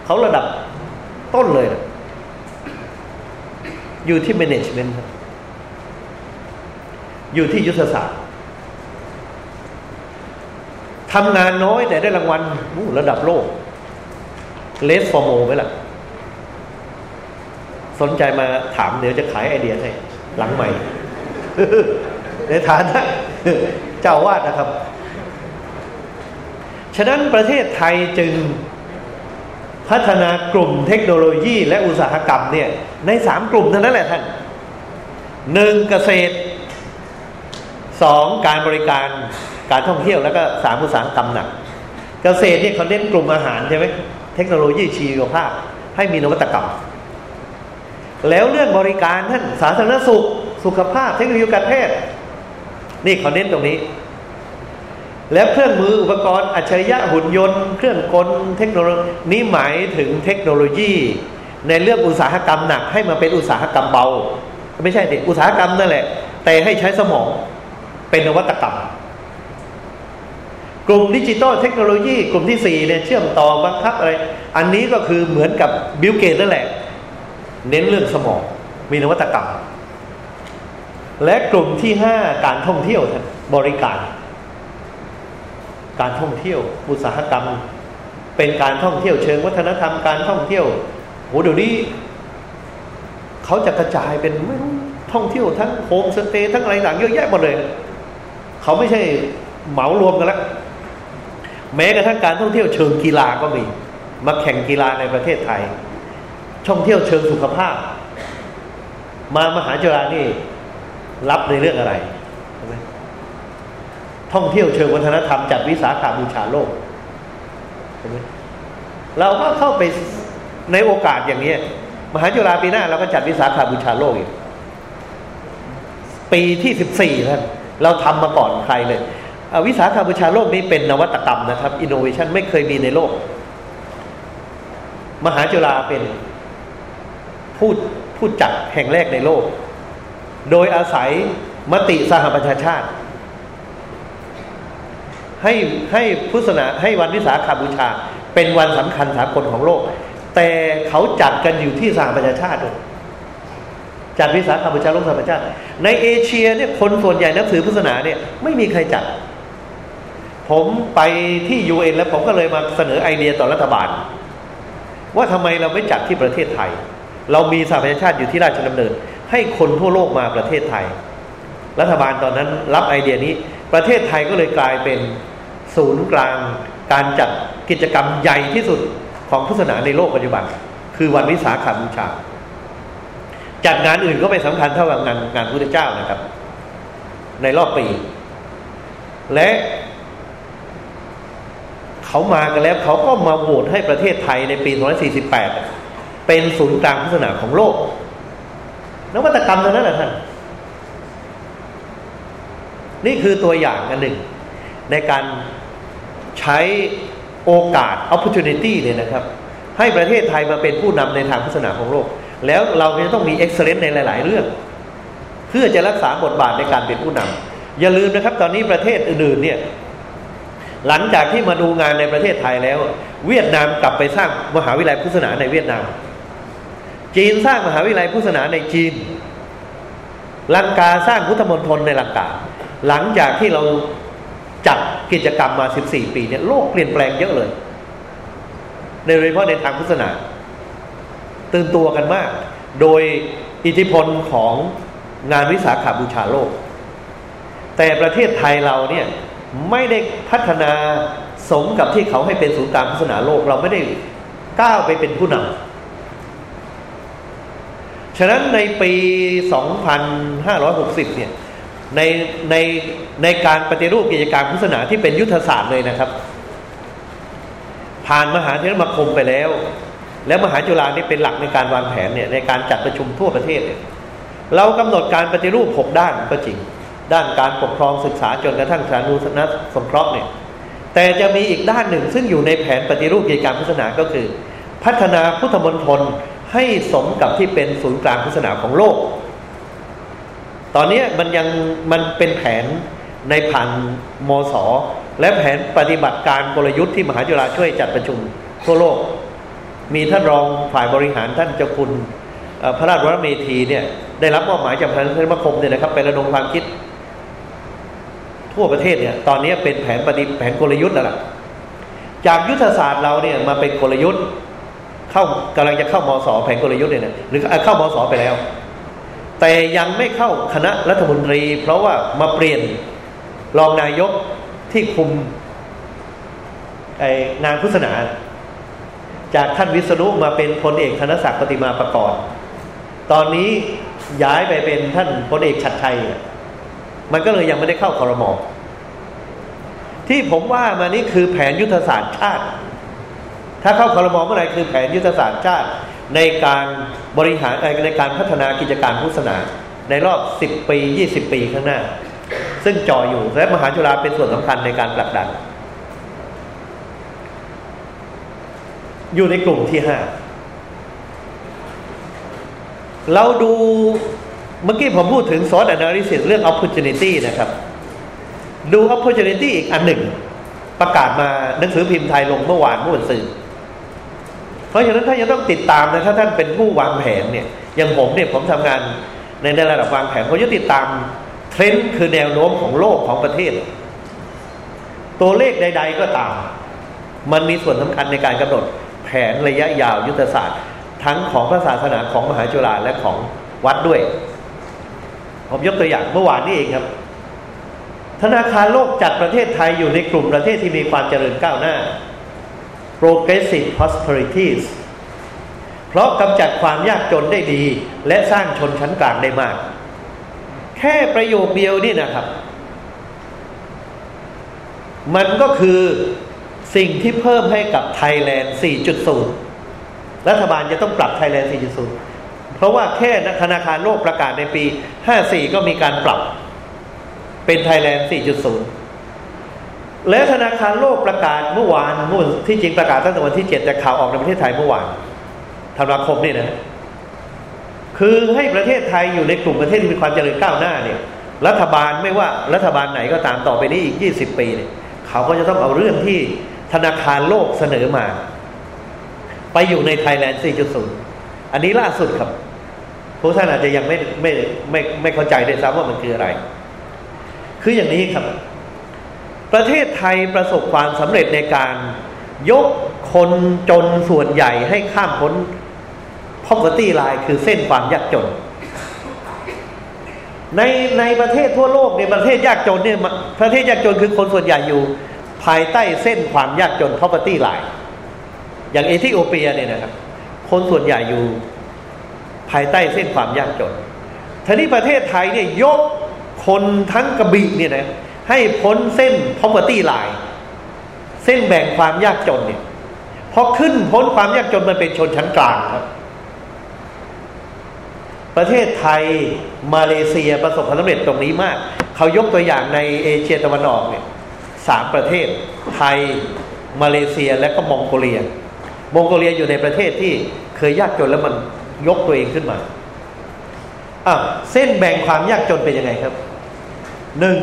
เขาระดับต้นเลยนะอยู่ที่ management ครับอยู่ที่ยุทธศาสตร์ทำงานน้อยแต่ได้รางวัลระดับโลก เลสฟอร์โมไหมล่ะ สนใจมาถามเดี๋ยวจะขายไอเดียให้ หลังใหม่ ในฐานะเจ้าวาดนะครับ ฉะนั้นประเทศไทยจึงพัฒนากลุ่มเทคโนโลยีและอุตสาหกรรมเนี่ย ในสามกลุ่มเท่านั้นแหละท่านหนึ่งเกษตรสองการบริการการท่องเที่ยวแล้วก็สามอุตสาหกรรมหนัก เกษตรเนี่ยเขาเน้นกลุ่มอาหารใช่ไหม เทคโนโลยีชีวภาพ ให้มีนวัตกรรม แล้วเรื่องบริการท่านสาธารณสุข สุขภาพ เทคโนโลยีการแพทย์นี่เขาเน้นตรงนี้ แล้วเครื่องมืออุปกรณ์อัจฉริยะหุ่นยนต์ เครื่องกลเทคโนโลยีนี้หมายถึงเทคโนโลยี ในเรื่องอุตสาหกรรมหนัก ให้มาเป็นอุตสาหกรรมเบา ไม่ใช่เด็กอุตสาหกรรมนั่นแหละ แต่ให้ใช้สมองเป็นนวัตกรรม กลุ่มดิจิตอลเทคโนโลยีกลุ่มที่สี่เนี่ยเชื่อมต่อบังคับอะไร อันนี้ก็คือเหมือนกับบิลเกตส์นั่นแหละ เน้นเรื่องสมอง มีนวัตกรรม และกลุ่มที่ห้าการท่องเที่ยวบริการ การท่องเที่ยวอุตสาหกรรม เป็นการท่องเที่ยวเชิงวัฒนธรรมการท่องเที่ยวโหเดี๋ยวนี้เขาจะกระจายเป็นไม่รู้ท่องเที่ยวทั้งโฮมสเตย์ทั้งอะไรต่างเยอะแยะหมดเลย เขาไม่ใช่เหมารวมกันแล้ว แม้กระทั่งการท่องเที่ยวเชิงกีฬาก็มี มาแข่งกีฬาในประเทศไทย ท่องเที่ยวเชิงสุขภาพ มามหาจุฬานี่รับในเรื่องอะไรใช่ไหมท่องเที่ยวเชิงวัฒนธรรมจัดวิสาขาบูชาโลกใช่ไหมเราก็เข้าไปในโอกาสอย่างนี้มหาจุฬาปีหน้าเราก็จัดวิสาขาบูชาโลกอีกปีที่สิบสี่ท่านเราทำมาก่อนใครเลย วิสาขาบูชาโลกนี้เป็นนวัตกรรมนะครับอินโนเวชันไม่เคยมีในโลก มหาจุฬาเป็นผู้ผู้จัดแห่งแรกในโลก โดยอาศัยมติสหประชาชาติ ให้ให้พุทธศาสนาให้วันวิสาขาบูชา เป็นวันสำคัญสากลของโลก แต่เขาจัดกันอยู่ที่สหประชาชาติด้วยจัดวิสาขบูชาโลกสหประชาชาติในเอเชียเนี่ยคนส่วนใหญ่นับถือพุทธศาสนาเนี่ยไม่มีใครจัด ผมไปที่ยูเอ็นแล้วผมก็เลยมาเสนอไอเดียต่อรัฐบาล ว่าทำไมเราไม่จัดที่ประเทศไทย เรามีสหประชาชาติอยู่ที่ราชดำเนิน ให้คนทั่วโลกมาประเทศไทย รัฐบาลตอนนั้นรับไอเดียนี้ ประเทศไทยก็เลยกลายเป็นศูนย์กลางการจัดกิจกรรมใหญ่ที่สุดของพุทธศาสนาในโลกปัจจุบัน คือวันวิสาขบูชาจัดงานอื่นก็ไม่สำคัญเท่ากับงานงานพุทธเจ้านะครับ ในรอบปี และ เขามากันแล้วเขาก็มาโหวตให้ประเทศไทยในปี2548 เป็นศูนย์กลางพุทธศาสนาของโลกนวัตกรรมเท่านั้นแหละท่าน นี่คือตัวอย่างอันหนึ่ง ในการใช้โอกาส opportunity เนี่ยนะครับ ให้ประเทศไทยมาเป็นผู้นำในทางพุทธศาสนาของโลก แล้วเราจะต้องมี excellence ในหลาย ๆ เรื่อง เพื่อจะรักษาบทบาทในการเป็นผู้นำอย่าลืมนะครับ ตอนนี้ประเทศอื่น ๆ เนี่ย หลังจากที่มาดูงานในประเทศไทยแล้ว เวียดนามกลับไปสร้างมหาวิทยาลัยพุทธศาสนาในเวียดนาม จีนสร้างมหาวิทยาลัยพุทธศาสนาในจีน ลังกาสร้างพุทธมณฑลในลังกา หลังจากที่เราจัดกิจกรรมมา 14 ปีเนี่ยโลกเปลี่ยนแปลงเยอะเลย ในโดยเฉพาะในทางพุทธศาสนา ตื่นตัวกันมาก โดยอิทธิพลของงานวิสาขาบูชาโลก แต่ประเทศไทยเราเนี่ย ไม่ได้พัฒนาสมกับที่เขาให้เป็นศูนย์กลางศาสนาโลก เราไม่ได้ก้าวไปเป็นผู้นำฉะนั้นในปี 2560 เนี่ยในในในการปฏิรูปกิจการพุทธศาสนาที่เป็นยุทธศาสตร์เลยนะครับ ผ่านมหาเทรมคมไปแล้ว แล้วมหาจุฬานี่เป็นหลักในการวางแผนเนี่ยในการจัดประชุมทั่วประเทศเนี่ยเรากำหนดการปฏิรูปหกด้านก็จริง ด้านการปกครองศึกษาจนกระทั่งสาธารณสุขสงเคราะห์เนี่ยแต่จะมีอีกด้านหนึ่งซึ่งอยู่ในแผนปฏิรูปกิจการพุทธศาสนาก็คือ พัฒนาพุทธมณฑลให้สมกับที่เป็นศูนย์กลางพุทธศาสนาของโลก ตอนนี้มันยังมันเป็นแผนในผ่านมศและแผนปฏิบัติการกลยุทธ์ที่มหาจุฬาช่วยจัดประชุมทั่วโลก มีท่านรองฝ่ายบริหารท่านเจ้าคุณพระราชวรเมธีเนี่ยได้รับมอบหมายจากพระนมคมเนี่ยนะครับไประดมความคิด ทั่วประเทศเนี่ยตอนนี้เป็นแผนปฏิแผนกลยุทธ์แล้วล่ะจากยุทธศาสตร์เราเนี่ยมาเป็นกลยุทธ์เข้ากำลังจะเข้ามศแผนกลยุทธ์เนี่ยหรือเข้ามศไปแล้ว แต่ยังไม่เข้าคณะรัฐมนตรี เพราะว่ามาเปลี่ยนรองนายกที่คุมไองานพุทธศาสนา จากท่านวิษณุมาเป็นพลเอกธนศักดิ์ปฏิมาประกอบตอนนี้ย้ายไปเป็นท่านพลเอกชัดชัย มันก็เลยยังไม่ได้เข้าคอรมอที่ผมว่ามานี่คือแผนยุทธศาสตร์ชาติ ถ้าเข้าคอรมอเมื่อไหร่คือแผนยุทธศาสตร์ชาติ ในการบริหารในการพัฒนากิจการพุทธศาสนาในรอบ 10 ปี 20 ปีข้างหน้า ซึ่งจ่ออยู่และมหาจุฬาเป็นส่วนสำคัญในการผลักดัน อยู่ในกลุ่มที่ห้าเราดู เมื่อกี้ผมพูดถึงซอสแอนนาลิซิสเรื่อง opportunity นะครับ ดู opportunity อีกอันหนึ่ง ประกาศมาหนังสือพิมพ์ไทยลงเมื่อวานเมื่อวันศุกร์เพราะฉะนั้นท่านยังต้องติดตามนะถ้าท่านเป็นผู้วางแผนเนี่ยอย่างผมเนี่ยผมทำงานในในระดับวางแผนผมจะติดตามเทรนด์คือแนวโน้มของโลกของประเทศ ตัวเลขใด ๆ ก็ตาม มันมีส่วนสำคัญในการกำหนดแผนระยะยาวยุทธศาสตร์ ทั้งของพระศาสนาของมหาจุฬาและของวัดด้วย ผมยกตัวอย่างเมื่อวานนี้เองครับ ธนาคารโลกจัดประเทศไทยอยู่ในกลุ่มประเทศที่มีความเจริญก้าวหน้า progressive prosperities เพราะกำจัดความยากจนได้ดี และสร้างชนชั้นกลางได้มาก แค่ประโยคเดียวนี่นะครับ มันก็คือสิ่งที่เพิ่มให้กับไทยแลนด์ 4.0 รัฐบาลจะต้องปรับไทยแลนด์ 4.0 เพราะว่าแค่ธนาคารโลกประกาศในปี 54 ก็มีการปรับ เป็นไทยแลนด์ 4.0 และธนาคารโลกประกาศเมื่อวานเมื่อที่จริงประกาศตั้งแต่วันที่ 7 แต่ข่าวออกในประเทศไทยเมื่อวานธันวาคมนี่นะคือให้ประเทศไทยอยู่ในกลุ่มประเทศที่มีความเจริญก้าวหน้าเนี่ย รัฐบาลไม่ว่ารัฐบาลไหนก็ตามต่อไปนี้อีก 20 ปีเนี่ยเขาก็จะต้องเอาเรื่องที่ธนาคารโลกเสนอมา ไปอยู่ในไทยแลนด์ 4.0 อันนี้ล่าสุดครับ วกท่านอาจจะยังไม่ไม่ไม่ไม่เข้าใจด้วยซ้ำว่ามันคืออะไร คืออย่างนี้ครับ ประเทศไทยประสบความสำเร็จในการยกคนจนส่วนใหญ่ให้ข้ามพ้น poverty line คือเส้นความยากจน ในในประเทศทั่วโลกเนี่ยประเทศยากจนเนี่ยประเทศยากจนคือคนส่วนใหญ่อยู่ ภายใต้เส้นความยากจน poverty line อย่างเอธิโอเปียเนี่ยนะครับ คนส่วนใหญ่อยู่ ภายใต้เส้นความยากจนทีนี้ประเทศไทยเนี่ยยกคนทั้งกระบี่เนี่ยนะให้พ้นเส้น poverty line เส้นแบ่งความยากจนเนี่ยพอขึ้นพ้นความยากจนมันเป็นชนชั้นกลางครับ ประเทศไทยมาเลเซียประสบความสำเร็จตรงนี้มาก เขายกตัวอย่างในเอเชียตะวันออกเนี่ยสามประเทศ ไทย มาเลเซียและก็มองโกเลีย มองโกเลียอยู่ในประเทศที่เคยยากจนแล้วมัน ยกตัวเองขึ้นมาอะเส้นแบ่งความยากจนเป็นยังไงครับหนึ่ง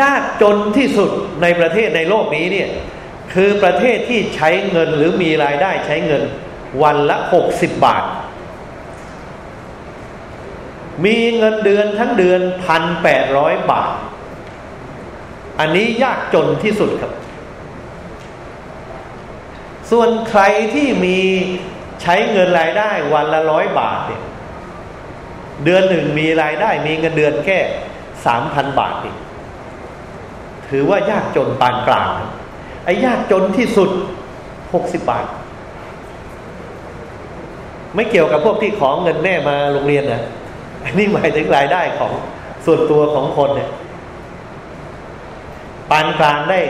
ยากจนที่สุดในประเทศในโลกนี้เนี่ย คือประเทศที่ใช้เงินหรือมีรายได้ใช้เงิน วันละหกสิบบาท มีเงินเดือนทั้งเดือนพันแปดร้อยบาท อันนี้ยากจนที่สุดครับ ส่วนใครที่มี ใช้เงินรายได้วันละร้อยบาทเนี่ยเดือนหนึ่งมีรายได้มีเงินเดือนแค่สามพันบาทนี่ถือว่ายากจนปานกลาง ไอ้ยากจนที่สุดหกสิบบาท ไม่เกี่ยวกับพวกที่ของเงินแม่มาโรงเรียนนะอันนี้หมายถึงรายได้ของส่วนตัวของคนเนี่ยปานกลางได้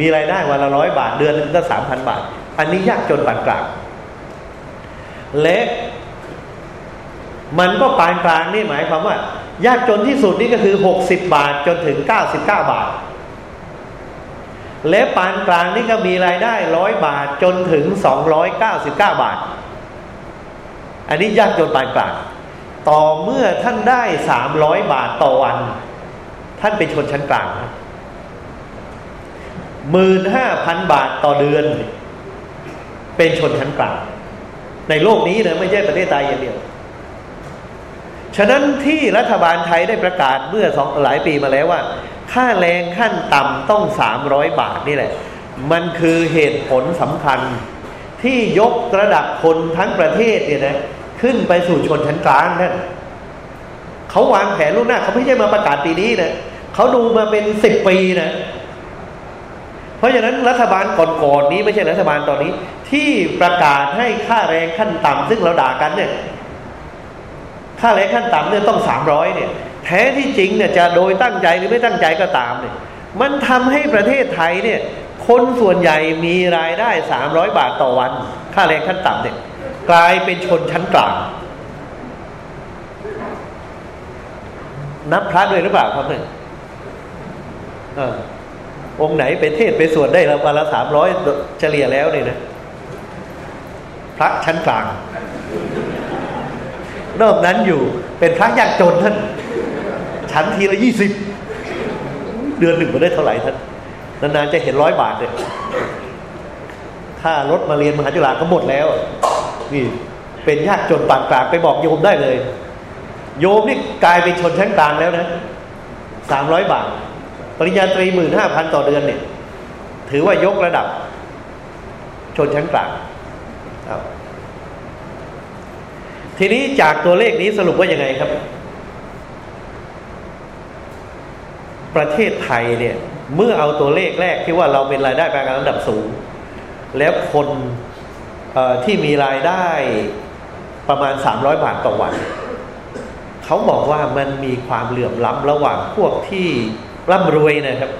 มีรายได้วันละร้อยบาท เดือนนึงก็สามพันบาท อันนี้ยากจนปานกลาง และมันก็ปานกลางนี่หมายความว่า ยากจนที่สุดนี่ก็คือหกสิบบาทจนถึงเก้าสิบเก้าบาท และปานกลางนี่ก็มีรายได้ร้อยบาทจนถึงสองร้อยเก้าสิบเก้าบาท อันนี้ยากจนปานกลาง ต่อเมื่อท่านได้สามร้อยบาทต่อวัน ท่านเป็นชนชั้นกลางหมื่นห้าพันบาทต่อเดือน เป็นชนชั้นกลาง ในโลกนี้นะไม่ใช่ประเทศไทยอย่างเดียว ฉะนั้นที่รัฐบาลไทยได้ประกาศเมื่อสองหลายปีมาแล้วว่า ค่าแรงขั้นต่ำต้องสามร้อยบาทนี่แหละ มันคือเหตุผลสำคัญ ที่ยกระดับคนทั้งประเทศเนี่ยนะขึ้นไปสู่ชนชั้นกลางนั่นเขาวางแผนล่วงหน้าเขาไม่ใช่มาประกาศปีนี้นะเขาดูมาเป็นสิบปีนะ เพราะฉะนั้นรัฐบาลก่อนๆนี้ไม่ใช่รัฐบาลตอนนี้ ที่ประกาศให้ค่าแรงขั้นต่ำซึ่งเราด่ากันเนี่ยค่าแรงขั้นต่ำเนี่ยต้องสามร้อยเนี่ย แท้ที่จริงเนี่ยจะโดยตั้งใจหรือไม่ตั้งใจก็ตามเนี่ย มันทำให้ประเทศไทยเนี่ย คนส่วนใหญ่มีรายได้สามร้อยบาทต่อวัน ค่าแรงขั้นต่ำเนี่ย กลายเป็นชนชั้นกลาง นับพระด้วยหรือเปล่าครับเนี่ย องค์ไหนไปเทศไปสวดได้ละวันละสามร้อยเฉลี่ยแล้วเนี่ยนะ พระชั้นกลาง นอกนั้นอยู่เป็นพระยากจนท่าน ชั้นทีละยี่สิบเดือนหนึ่งมาได้เท่าไหร่ท่าน นานๆจะเห็นร้อยบาทเลยค่ารถมาเรียนมหาจุฬาก็หมดแล้ว นี่ เป็นยากจนปานกลางไปบอกโยมได้เลย โยมนี่กลายเป็นชนชั้นกลางแล้วนะสามร้อยบาท ปริญญาตรีหมื่นห้าพันต่อเดือนเนี่ย ถือว่ายกระดับ ชนชั้นกลางทีนี้จากตัวเลขนี้สรุปว่ายังไงครับ ประเทศไทยเนี่ย เมื่อเอาตัวเลขแรกที่ว่าเราเป็นรายได้ปานกลางระดับสูง แล้วคนที่มีรายได้ประมาณสามร้อยบาทต่อวัน เขาบอกว่ามันมีความเหลื่อมล้ำระหว่างพวกที่ ร่ำรวยนะครับ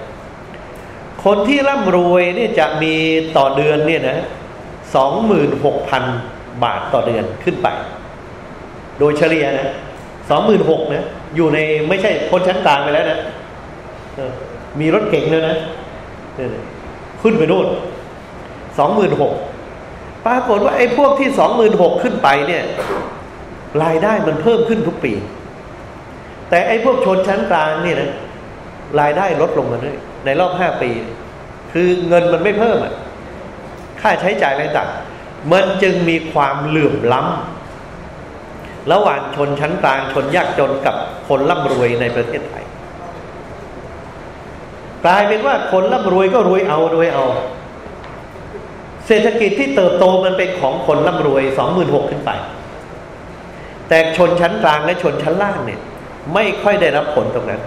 คนที่ร่ำรวยเนี่ยจะมีต่อเดือนเนี่ยนะสองหมื่นหกพันบาทต่อเดือนขึ้นไป โดยเฉลี่ยนะสองหมื่นหกนะ อยู่ในไม่ใช่คนชั้นกลางไปแล้วนะมีรถเก่งแล้วนะขึ้นไปโน่นสองหมื่นหกปรากฏว่าไอ้พวกที่สองหมื่นหกขึ้นไปเนี่ย รายได้มันเพิ่มขึ้นทุกปี แต่ไอ้พวกชนชั้นกลางเนี่ยนะ รายได้ลดลงมาด้วยในรอบห้าปี คือเงินมันไม่เพิ่มอะค่าใช้จ่ายอะไรต่างมันจึงมีความเหลื่อมล้ำระหว่างชนชั้นกลางชนยากจนกับคนร่ำรวยในประเทศไทย กลายเป็นว่าคนร่ำรวยก็รวยเอารวยเอา เศรษฐกิจที่เติบโตมันเป็นของคนร่ำรวยสองหมื่นหกขึ้นไป แต่ชนชั้นกลางและชนชั้นล่างเนี่ย ไม่ค่อยได้รับผลตรงนั้น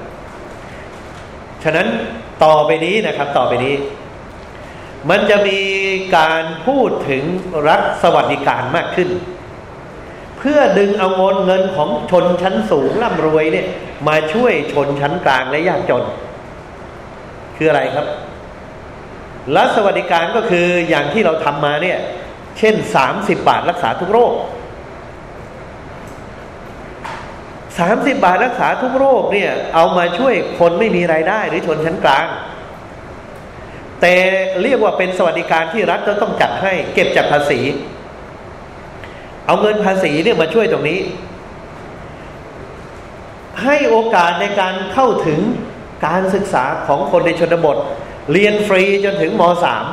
ฉะนั้นต่อไปนี้นะครับต่อไปนี้ มันจะมีการพูดถึงรัฐสวัสดิการมากขึ้น เพื่อดึงเอาเงินเงินของชนชั้นสูงร่ำรวยเนี่ย มาช่วยชนชั้นกลางและยากจน คืออะไรครับรัฐสวัสดิการก็คืออย่างที่เราทำมาเนี่ย เช่นสามสิบบาทรักษาทุกโรค สามสิบบาทรักษาทุกโรคเนี่ย เอามาช่วยคนไม่มีไรายได้หรือชนชั้นกลาง แต่เรียกว่าเป็นสวัสดิการที่รัฐจะต้องจัดให้เก็บจากภาษี เอาเงินภาษีเนี่ยมาช่วยตรงนี้ ให้โอกาสในการเข้าถึงการศึกษาของคนในชนบท เรียนฟรีจนถึงมสาม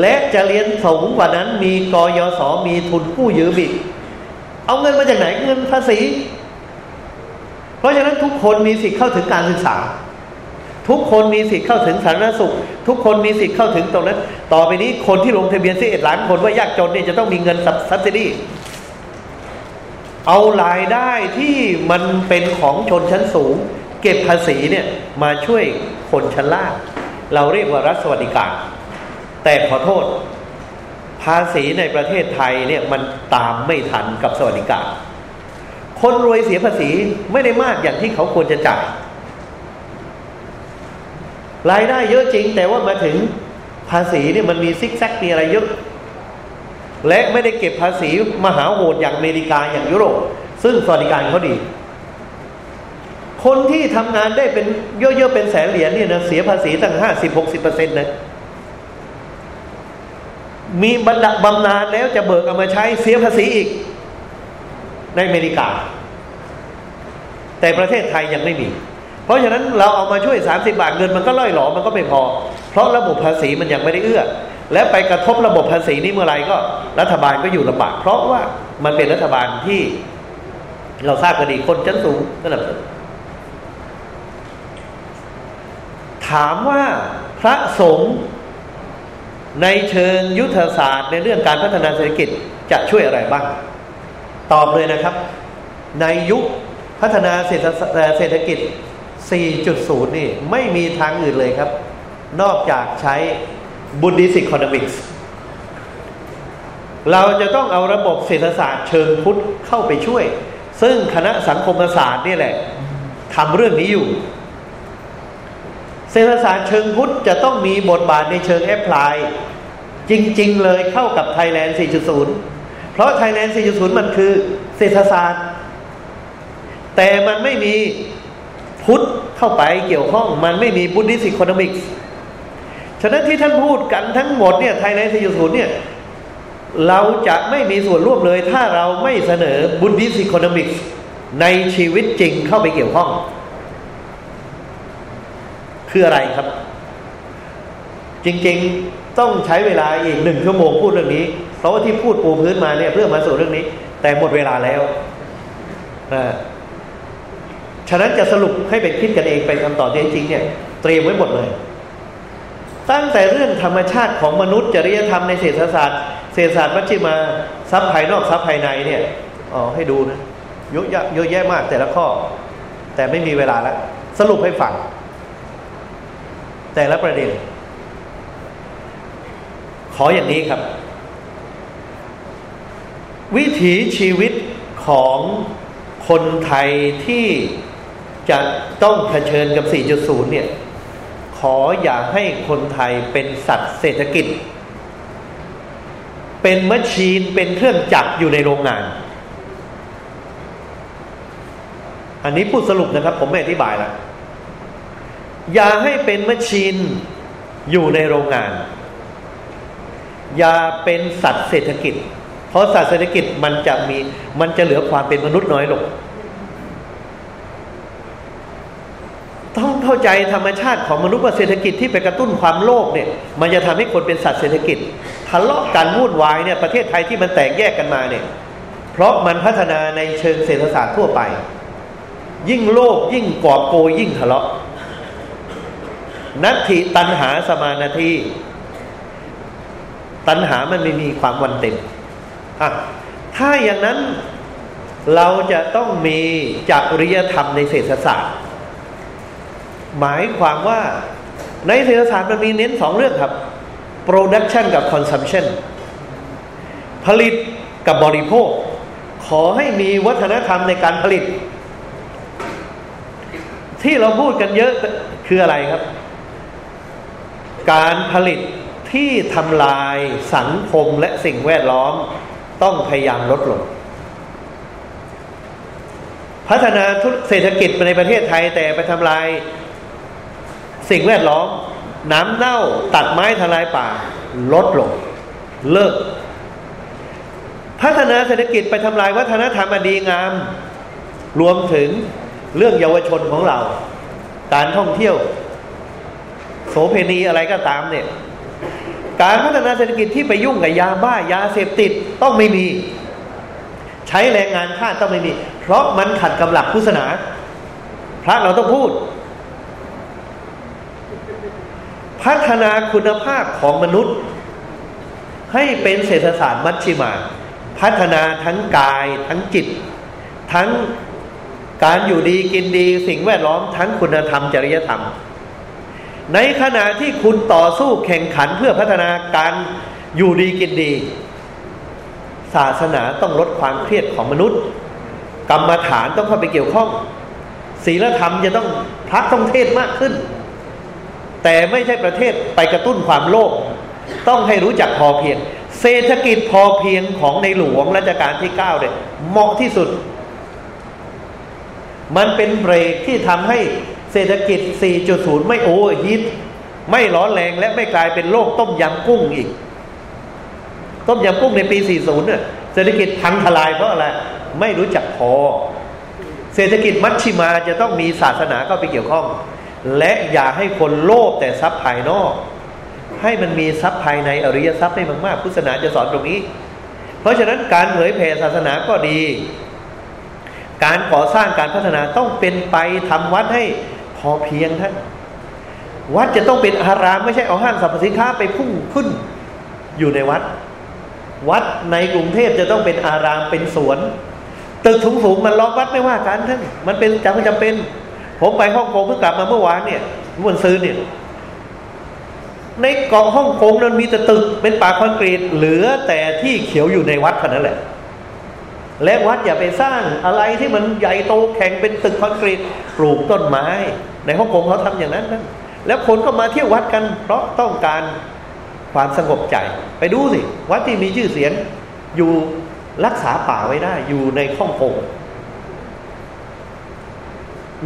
และจะเรียนสูงกว่านั้นมีกยศมีทุนกู้ยืมอีก เอาเงินมาจากไหนเงินภาษี เพราะฉะนั้นทุกคนมีสิทธิ์เข้าถึงการศึกษา ทุกคนมีสิทธิ์เข้าถึงสาธารณสุข ทุกคนมีสิทธิ์เข้าถึงตรงนั้น ต่อไปนี้คนที่ลงทะเบียนสิเอ็ดล้านคนว่ายากจนเนี่ยจะต้องมีเงินสับซิดีเอารายได้ที่มันเป็นของชนชั้นสูง เก็บภาษีเนี่ยมาช่วยคนชั้นล่าง เราเรียกว่ารัฐสวัสดิการ แต่ขอโทษ ภาษีในประเทศไทยเนี่ยมันตามไม่ทันกับสวัสดิการ คนรวยเสียภาษีไม่ได้มากอย่างที่เขาควรจะจ่าย รายได้เยอะจริง แต่ว่ามาถึงภาษีเนี่ยมันมีซิกแซกมีอะไรเยอะ และไม่ได้เก็บภาษีมหาโหดอย่างอเมริกาอย่างยุโรป ซึ่งสวัสดิการเขาดี คนที่ทำงานได้เป็นเยอะๆเป็นแสนเหรียญเนี่ยนะเสียภาษีตั้งห้าสิบหกสิบเปอร์เซ็นต์นะ มีบรรดาบำนาญแล้วจะเบิกเอามาใช้เสียภาษีอีก ในอเมริกา แต่ประเทศไทยยังไม่มี เพราะฉะนั้นเราเอามาช่วยสามสิบาทเงินมันก็ล่อยหลอมันก็ไม่พอ เพราะระบบภาษีมันยังไม่ได้เอื้อ และไปกระทบระบบภาษีนี้เมื่อไรก็ รัฐบาลก็อยู่ลำบากเพราะว่ามันเป็นรัฐบาลที่ เราทราบกันดีคนชั้นสูงสนับสนุนถามว่าพระสงฆ์ ในเชิงยุทธศาสตร์ในเรื่องการพัฒนาเศรษฐกิจจะช่วยอะไรบ้าง ตอบเลยนะครับ ในยุคพัฒนาเศรษฐกิจ 4.0 นี่ไม่มีทางอื่นเลยครับ นอกจากใช้บุดิสิคอนมิกส์เราจะต้องเอาระบบเศรษฐศาสตร์เชิงพุทธเข้าไปช่วย ซึ่งคณะสังคมศาสตร์นี่แหละทำเรื่องนี้อยู่ เศรษฐศาสตร์เชิงพุทธจะต้องมีบทบาทในเชิง apply จริง ๆ เลยเข้ากับไทยแลนด์ 4.0 เพราะไทยแลนด์ 4.0 มันคือเศรษฐศาสตร์ แต่มันไม่มีพุทธเข้าไปเกี่ยวข้อง มันไม่มี Buddhist economicsฉะนั้นที่ท่านพูดกันทั้งหมดเนี่ยไทยแลนด์ 4.0 เนี่ยเราจะไม่มีส่วนร่วมเลย ถ้าเราไม่เสนอบุ d ิสิค o นมิกส์ในชีวิตจริงเข้าไปเกี่ยวข้อง คืออะไรครับ จริงๆต้องใช้เวลาอีกหนึ่งชั่วโมงพูดเรื่องนี้ เพราะว่าที่พูดปูพื้นมาเนี่ยเพื่อมาสู่เรื่องนี้ แต่หมดเวลาแล้วนะฉะนั้นจะสรุปให้เป็นคิดกันเองเป็นคำตอบที่จริงเนี่ย เตรียมไว้หมดเลย ตั้งแต่เรื่องธรรมชาติของมนุษย์จริยธรรมในเศรษฐศาสตร์เศรษฐศาสตร์มัชฌิมาทรัพย์ภายนอกทรัพย์ภายในเนี่ยอ๋อให้ดูนะเยอะแยะเยอะแยะมากแต่ละข้อ แต่ไม่มีเวลาแล้วสรุปให้ฟัง แต่ละประเด็น ขออย่างนี้ครับ วิถีชีวิตของคนไทยที่จะต้องเผชิญกับ 4.0 เนี่ย ขออย่าให้คนไทยเป็นสัตว์เศรษฐกิจ เป็นมชีนเป็นเครื่องจักรอยู่ในโรงงาน อันนี้พูดสรุปนะครับ ผมไม่อธิบายแล้ว อย่าให้เป็นมชีนอยู่ในโรงงาน อย่าเป็นสัตว์เศรษฐกิจ เพราะสัตว์เศรษฐกิจมันจะมี มันจะเหลือความเป็นมนุษย์น้อยลง ต้องเข้าใจธรรมชาติของมนุษย์ว่าเศรษฐกิจที่ไปกระตุ้นความโลภเนี่ย มันจะทำให้คนเป็นสัตว์เศรษฐกิจทะเลาะกันวุ่นวายเนี่ยประเทศไทยที่มันแตกแยกกันมาเนี่ย เพราะมันพัฒนาในเชิงเศรษฐศาสตร์ทั่วไป ยิ่งโลภยิ่งกอบโกยยิ่งทะเลาะ นัตถิตันหาสมานาทีตันหามันไม่มีความวันเต็มอะถ้าอย่างนั้นเราจะต้องมีจริยธรรมในเศรษฐศาสตร์ หมายความว่าในเศรษฐศาสตร์มันมีเน้นสองเรื่องครับ production กับ consumption ผลิตกับบริโภค ขอให้มีวัฒนธรรมในการผลิต ที่เราพูดกันเยอะคืออะไรครับ การผลิตที่ทำลายสังคมและสิ่งแวดล้อมต้องพยายามลดลง พัฒนาธุรเศรษฐกิจในประเทศไทยแต่ไปทำลาย สิ่งแวดล้อม น้ำเน่าตัดไม้ทลายป่า ลดลง เลิก พัฒนาเศรษฐกิจไปทำลายวัฒนธรรมอดีงาม รวมถึงเรื่องเยาวชนของเรา การท่องเที่ยว โสเพณีอะไรก็ตามเนี่ย การพัฒนาเศรษฐกิจที่ไปยุ่งกับยาบ้ายาเสพติดต้องไม่มี ใช้แรงงานทาสต้องไม่มี เพราะมันขัดกับหลักพุทธศาสนา พระเราต้องพูด พัฒนาคุณภาพของมนุษย์ ให้เป็นเศรษฐศาสตร์มัชชิมา พัฒนาทั้งกายทั้งจิต ทั้งการอยู่ดีกินดีสิ่งแวดล้อมทั้งคุณธรรมจริยธรรม ในขณะที่คุณต่อสู้แข่งขันเพื่อพัฒนาการอยู่ดีกินดี ศาสนาต้องลดความเครียดของมนุษย์ กรรมฐานต้องเข้าไปเกี่ยวข้องศีลธรรมจะต้องพระต้องเทศมากขึ้น แต่ไม่ใช่ประเทศไปกระตุ้นความโลภต้องให้รู้จักพอเพียง เศรษฐกิจพอเพียงของในหลวงรัชกาลที่เก้าเนี่ยเหมาะที่สุด มันเป็นเบรกที่ทำให้ เศรษฐกิจ 4.0 ไม่โอฮิต ไม่ร้อนแรงและไม่กลายเป็นโลกต้มยำกุ้งอีก ต้มยำกุ้งในปี 40เนี่ยเศรษฐกิจพังทลายเพราะอะไร ไม่รู้จักพอ เศรษฐกิจมัชชิมาจะต้องมีศาสนาเข้าไปเกี่ยวข้อง และอย่าให้คนโลภแต่ทรัพย์ภายนอก ให้มันมีทรัพย์ภายในอริยทรัพย์ให้มากๆพุทธศาสนาจะสอนตรงนี้ เพราะฉะนั้นการเผยแผ่ศาสนาก็ดีการก่อสร้างการพัฒนาต้องเป็นไปทำวัดให้ พอเพียงท่านวัดจะต้องเป็นอารามไม่ใช่เอาห้างสรรพสินค้าไปพุ่งขึ้นอยู่ในวัด วัดในกรุงเทพจะต้องเป็นอารามเป็นสวนตึกสูงสูงมันล้อมวัดไม่ว่ากันท่านมันเป็นจำจำเป็น ผมไปฮ่องกงเพิ่งกลับมาเมื่อวานเนี่ยเมื่อซื้อเนี่ย ในเกาะฮ่องกงนั้นมีแต่ตึกเป็นป่าคอนกรีตเหลือแต่ที่เขียวอยู่ในวัดเท่านั้นแหละ และวัดอย่าไปสร้างอะไรที่มันใหญ่โตแข่งเป็นตึกคอนกรีตปลูกต้นไม้ ในฮ่องกงเขาทำอย่างนั้นนั่นแล้วคนก็มาเที่ยววัดกัน เพราะต้องการความสงบใจ ไปดูสิ วัดที่มีชื่อเสียงอยู่รักษาป่าไว้ได้ อยู่ในฮ่องกง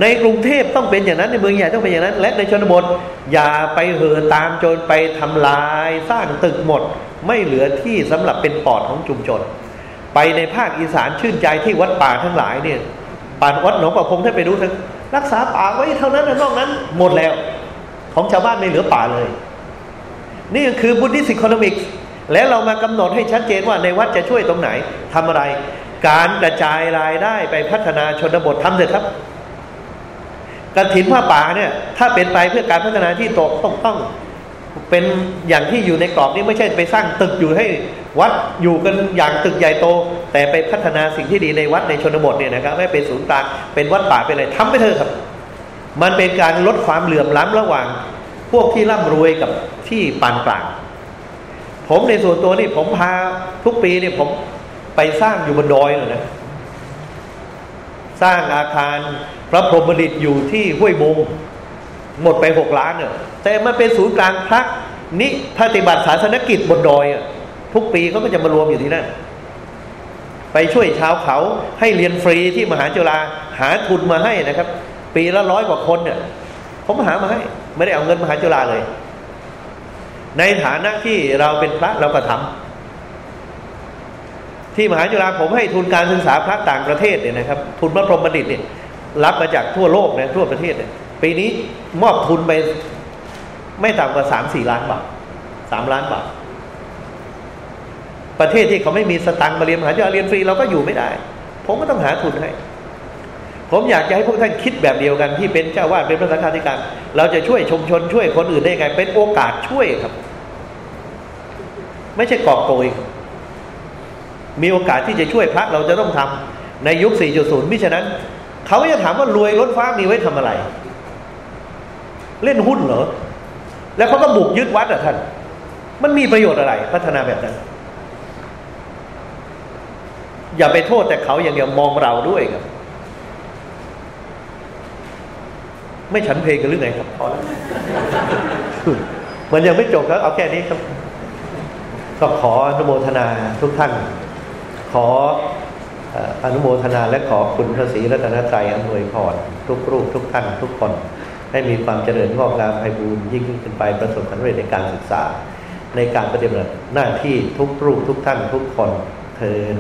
ในกรุงเทพต้องเป็นอย่างนั้นในเมืองใหญ่ต้องเป็นอย่างนั้น และในชนบท อย่าไปเห่อตามโจรไปทำลาย สร้างตึกหมด ไม่เหลือที่สำหรับเป็นปอดของชุมชน ไปในภาคอีสานชื่นใจที่วัดป่าทั้งหลายเนี่ยป่าวัดหนองประพงท่านไปดูทั้งรักษาป่าไว้เท่านั้นนอกนั้น หมดแล้ว ของชาวบ้านไม่เหลือป่าเลย นี่คือบุ d ิ i s t ค c นมิกแล้วเรามากำหนดให้ชัดเจนว่าในวัดจะช่วยตรงไหนทำอะไร การกระจายรายได้ไปพัฒนาชนบททำเถอะครับกระถินผ้าป่าเนี่ย ถ้าเป็นไปเพื่อการพัฒนาที่ตกต้องต้อง เป็นอย่างที่อยู่ในกรอบนี้ไม่ใช่ไปสร้างตึกอยู่ให้วัดอยู่กันอย่างตึกใหญ่โต แต่ไปพัฒนาสิ่งที่ดีในวัดในชนบทเนี่ยนะครับให้เป็นศูนย์กลางเป็นวัดป่าเป็นอะไรทำไปเถอะครับ มันเป็นการลดความเหลื่อมล้ำระหว่าง พวกที่ร่ำรวยกับที่ปานกลาง ผมในส่วนตัวนี่ผมพาทุกปีเนี่ยผมไปสร้างอยู่บนดอยเลยนะสร้างอาคารพระพรหมดิตอยู่ที่ห้วยบง หมดไปหกล้านเนี่ยแต่มันเป็นศูนย์กลางพระนิปฏิบัติศาสนกิจบนดอยอะทุกปีเขาก็จะมารวมอยู่ที่นั่นไปช่วยชาวเขาให้เรียนฟรีที่มหาจุฬาหาทุนมาให้นะครับ ปีละร้อยกว่าคนเนี่ยผมหามาให้ ไม่ได้เอาเงินมหาจุฬาเลย ในฐานะที่เราเป็นพระเราก็ทำที่มหาจุฬาผมให้ทุนการศึกษาพระต่างประเทศเนี่ยนะครับ ทุนพระพรหมบัณฑิตเนี่ยรับมาจากทั่วโลกนะทั่วประเทศเนี่ย ปีนี้มอบทุนไปไม่ต่ำกว่าสามสี่ล้านบาทสามล้านบาท ประเทศที่เขาไม่มีสตังค์มาเรียนมหาจุฬาเรียนฟรีเราก็อยู่ไม่ได้ ผมก็ต้องหาทุนให้ ผมอยากจะให้พวกท่านคิดแบบเดียวกัน ที่เป็นเจ้าวาดเป็นพระสังฆาธิการ เราจะช่วยชุมชนช่วยคนอื่นได้ไง เป็นโอกาสช่วยครับ ไม่ใช่กอบโกยมีโอกาสที่จะช่วยพระเราจะต้องทำในยุค 4.0 มิฉะนั้น เขาจะถามว่ารวยล้นฟ้ามีไว้ทำอะไร เล่นหุ้นเหรอ แล้วเขาก็บุกยึดวัดอะท่าน มันมีประโยชน์อะไร พัฒนาแบบนั้น อย่าไปโทษแต่เขาอย่างเดียวมองเราด้วยครับ ไม่ฉันเพลงกันหรือไงครับพอแล้วมันยังไม่จบครับเอาแค่นี้ครับก็ขออนุโมทนาทุกท่าน ขอเอ่ออนุโมทนาและขอบคุณพระศรีรัตนตรัยอำนวยพรทุกรูปทุกท่านทุกคน ให้มีความเจริญงอกงามไพบูรย์ยิ่งขึ้นไปประสบผลสำเร็จในการศึกษา ในการปฏิบัติหน้าที่ทุกรูปทุกท่านทุกคนเทิน